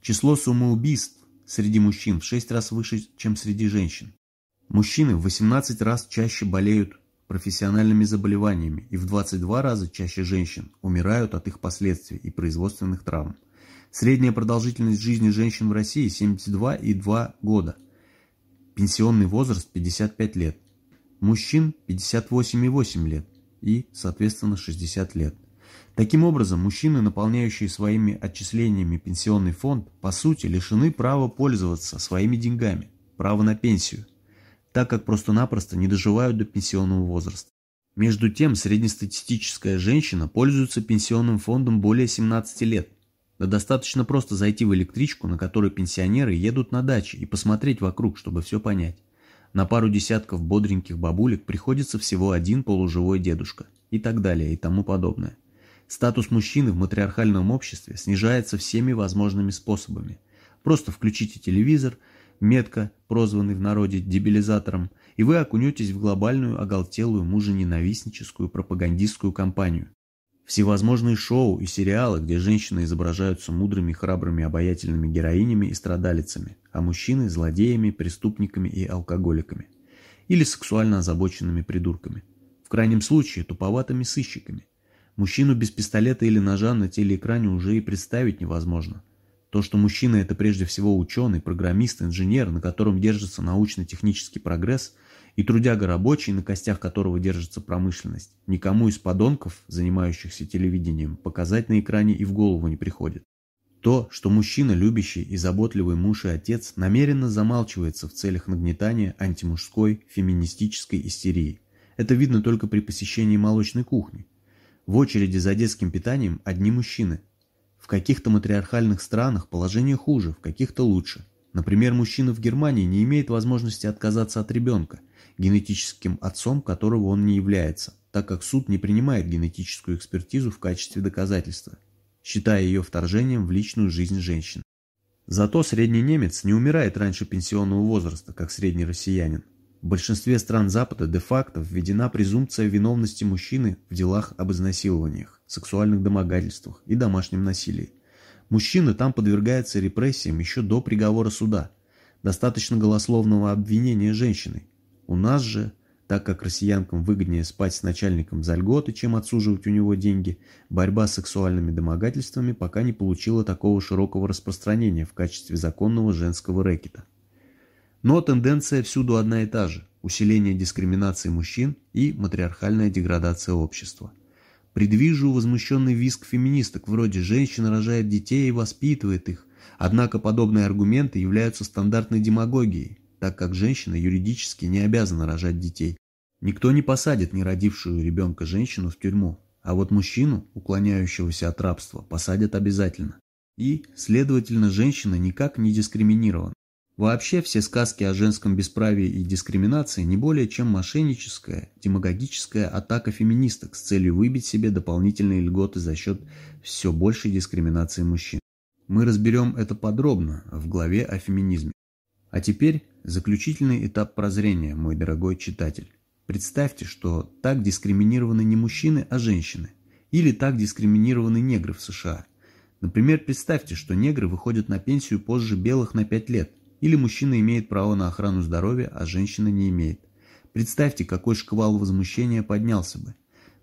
Число самоубийств среди мужчин в 6 раз выше, чем среди женщин. Мужчины в 18 раз чаще болеют профессиональными заболеваниями и в 22 раза чаще женщин умирают от их последствий и производственных травм. Средняя продолжительность жизни женщин в России 72,2 года. Пенсионный возраст 55 лет. Мужчин 58,8 лет и, соответственно, 60 лет. Таким образом, мужчины, наполняющие своими отчислениями пенсионный фонд, по сути лишены права пользоваться своими деньгами, права на пенсию – так как просто-напросто не доживают до пенсионного возраста. Между тем, среднестатистическая женщина пользуется пенсионным фондом более 17 лет. Да достаточно просто зайти в электричку, на которой пенсионеры едут на даче, и посмотреть вокруг, чтобы все понять. На пару десятков бодреньких бабулек приходится всего один полуживой дедушка и так далее и тому подобное. Статус мужчины в матриархальном обществе снижается всеми возможными способами. Просто включите телевизор – метко прозванный в народе дебилизатором, и вы окунетесь в глобальную оголтелую мужененавистническую пропагандистскую кампанию. Всевозможные шоу и сериалы, где женщины изображаются мудрыми, храбрыми, обаятельными героинями и страдалицами, а мужчины – злодеями, преступниками и алкоголиками. Или сексуально озабоченными придурками. В крайнем случае – туповатыми сыщиками. Мужчину без пистолета или ножа на телеэкране уже и представить невозможно. То, что мужчина – это прежде всего ученый, программист, инженер, на котором держится научно-технический прогресс, и трудяга рабочий, на костях которого держится промышленность, никому из подонков, занимающихся телевидением, показать на экране и в голову не приходит. То, что мужчина, любящий и заботливый муж и отец, намеренно замалчивается в целях нагнетания антимужской феминистической истерии. Это видно только при посещении молочной кухни. В очереди за детским питанием одни мужчины, в каких-то матриархальных странах положение хуже, в каких-то лучше. Например, мужчина в Германии не имеет возможности отказаться от ребенка, генетическим отцом которого он не является, так как суд не принимает генетическую экспертизу в качестве доказательства, считая ее вторжением в личную жизнь женщин. Зато средний немец не умирает раньше пенсионного возраста, как средний россиянин. В большинстве стран Запада де-факто введена презумпция виновности мужчины в делах об изнасилованиях, сексуальных домогательствах и домашнем насилии. Мужчина там подвергается репрессиям еще до приговора суда. Достаточно голословного обвинения женщиной. У нас же, так как россиянкам выгоднее спать с начальником за льготы, чем отсуживать у него деньги, борьба с сексуальными домогательствами пока не получила такого широкого распространения в качестве законного женского рэкета. Но тенденция всюду одна и та же – усиление дискриминации мужчин и матриархальная деградация общества. Предвижу возмущенный визг феминисток вроде «женщина рожает детей и воспитывает их», однако подобные аргументы являются стандартной демагогией. Так как женщина юридически не обязана рожать детей. Никто не посадит неродившую ребенка женщину в тюрьму, а вот мужчину, уклоняющегося от рабства, посадят обязательно. И, следовательно, женщина никак не дискриминирована. Вообще все сказки о женском бесправии и дискриминации не более чем мошенническая, демагогическая атака феминисток с целью выбить себе дополнительные льготы за счет все большей дискриминации мужчин. Мы разберем это подробно в главе о феминизме. А теперь заключительный этап прозрения, мой дорогой читатель. Представьте, что так дискриминированы не мужчины, а женщины. Или так дискриминированы негры в США. Например, представьте, что негры выходят на пенсию позже белых на 5 лет, или мужчина имеет право на охрану здоровья, а женщина не имеет. Представьте, какой шквал возмущения поднялся бы.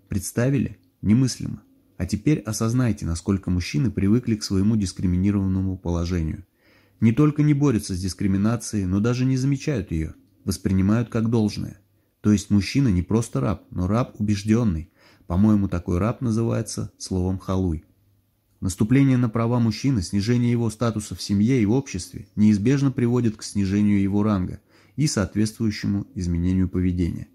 Представили? Немыслимо. А теперь осознайте, насколько мужчины привыкли к своему дискриминированному положению. Не только не борются с дискриминацией, но даже не замечают ее, воспринимают как должное. То есть мужчина не просто раб, но раб убежденный. По-моему, такой раб называется словом «халуй». Наступление на права мужчины, снижение его статуса в семье и в обществе неизбежно приводит к снижению его ранга и соответствующему изменению поведения.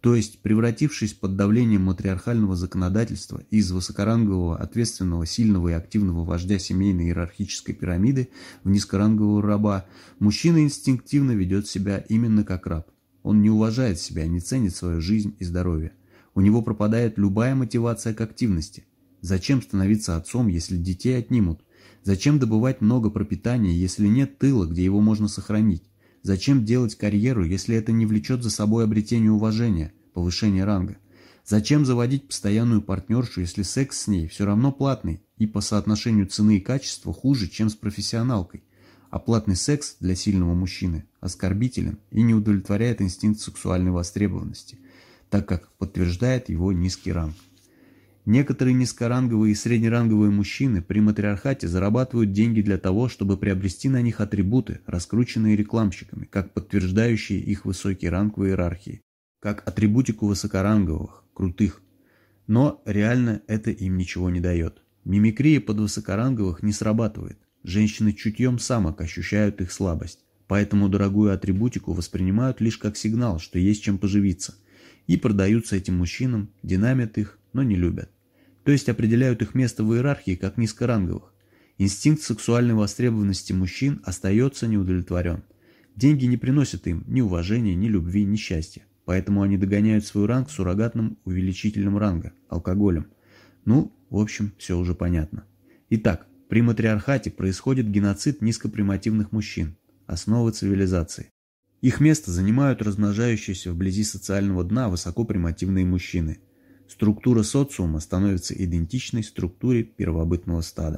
То есть, превратившись под давлением матриархального законодательства из высокорангового, ответственного, сильного и активного вождя семейной иерархической пирамиды в низкорангового раба, мужчина инстинктивно ведет себя именно как раб. Он не уважает себя, не ценит свою жизнь и здоровье. У него пропадает любая мотивация к активности. Зачем становиться отцом, если детей отнимут? Зачем добывать много пропитания, если нет тыла, где его можно сохранить? Зачем делать карьеру, если это не влечет за собой обретение уважения, повышение ранга? Зачем заводить постоянную партнершу, если секс с ней все равно платный и по соотношению цены и качества хуже, чем с профессионалкой? А платный секс для сильного мужчины оскорбителен и не удовлетворяет инстинкт сексуальной востребованности, так как подтверждает его низкий ранг. Некоторые низкоранговые и среднеранговые мужчины при матриархате зарабатывают деньги для того, чтобы приобрести на них атрибуты, раскрученные рекламщиками, как подтверждающие их высокий ранг в иерархии, как атрибутику высокоранговых, крутых. Но реально это им ничего не дает. Мимикрия под высокоранговых не срабатывает. Женщины чутьем самок ощущают их слабость, поэтому дорогую атрибутику воспринимают лишь как сигнал, что есть чем поживиться, и продаются этим мужчинам, динамят их, но не любят. То есть определяют их место в иерархии как низкоранговых. Инстинкт сексуальной востребованности мужчин остается неудовлетворен. Деньги не приносят им ни уважения, ни любви, ни счастья. Поэтому они догоняют свой ранг суррогатным увеличителем ранга – алкоголем. Ну, в общем, все уже понятно. Итак, при матриархате происходит геноцид низкопримативных мужчин, основы цивилизации. Их место занимают размножающиеся вблизи социального дна высокопримативные мужчины – структура социума становится идентичной структуре первобытного стада.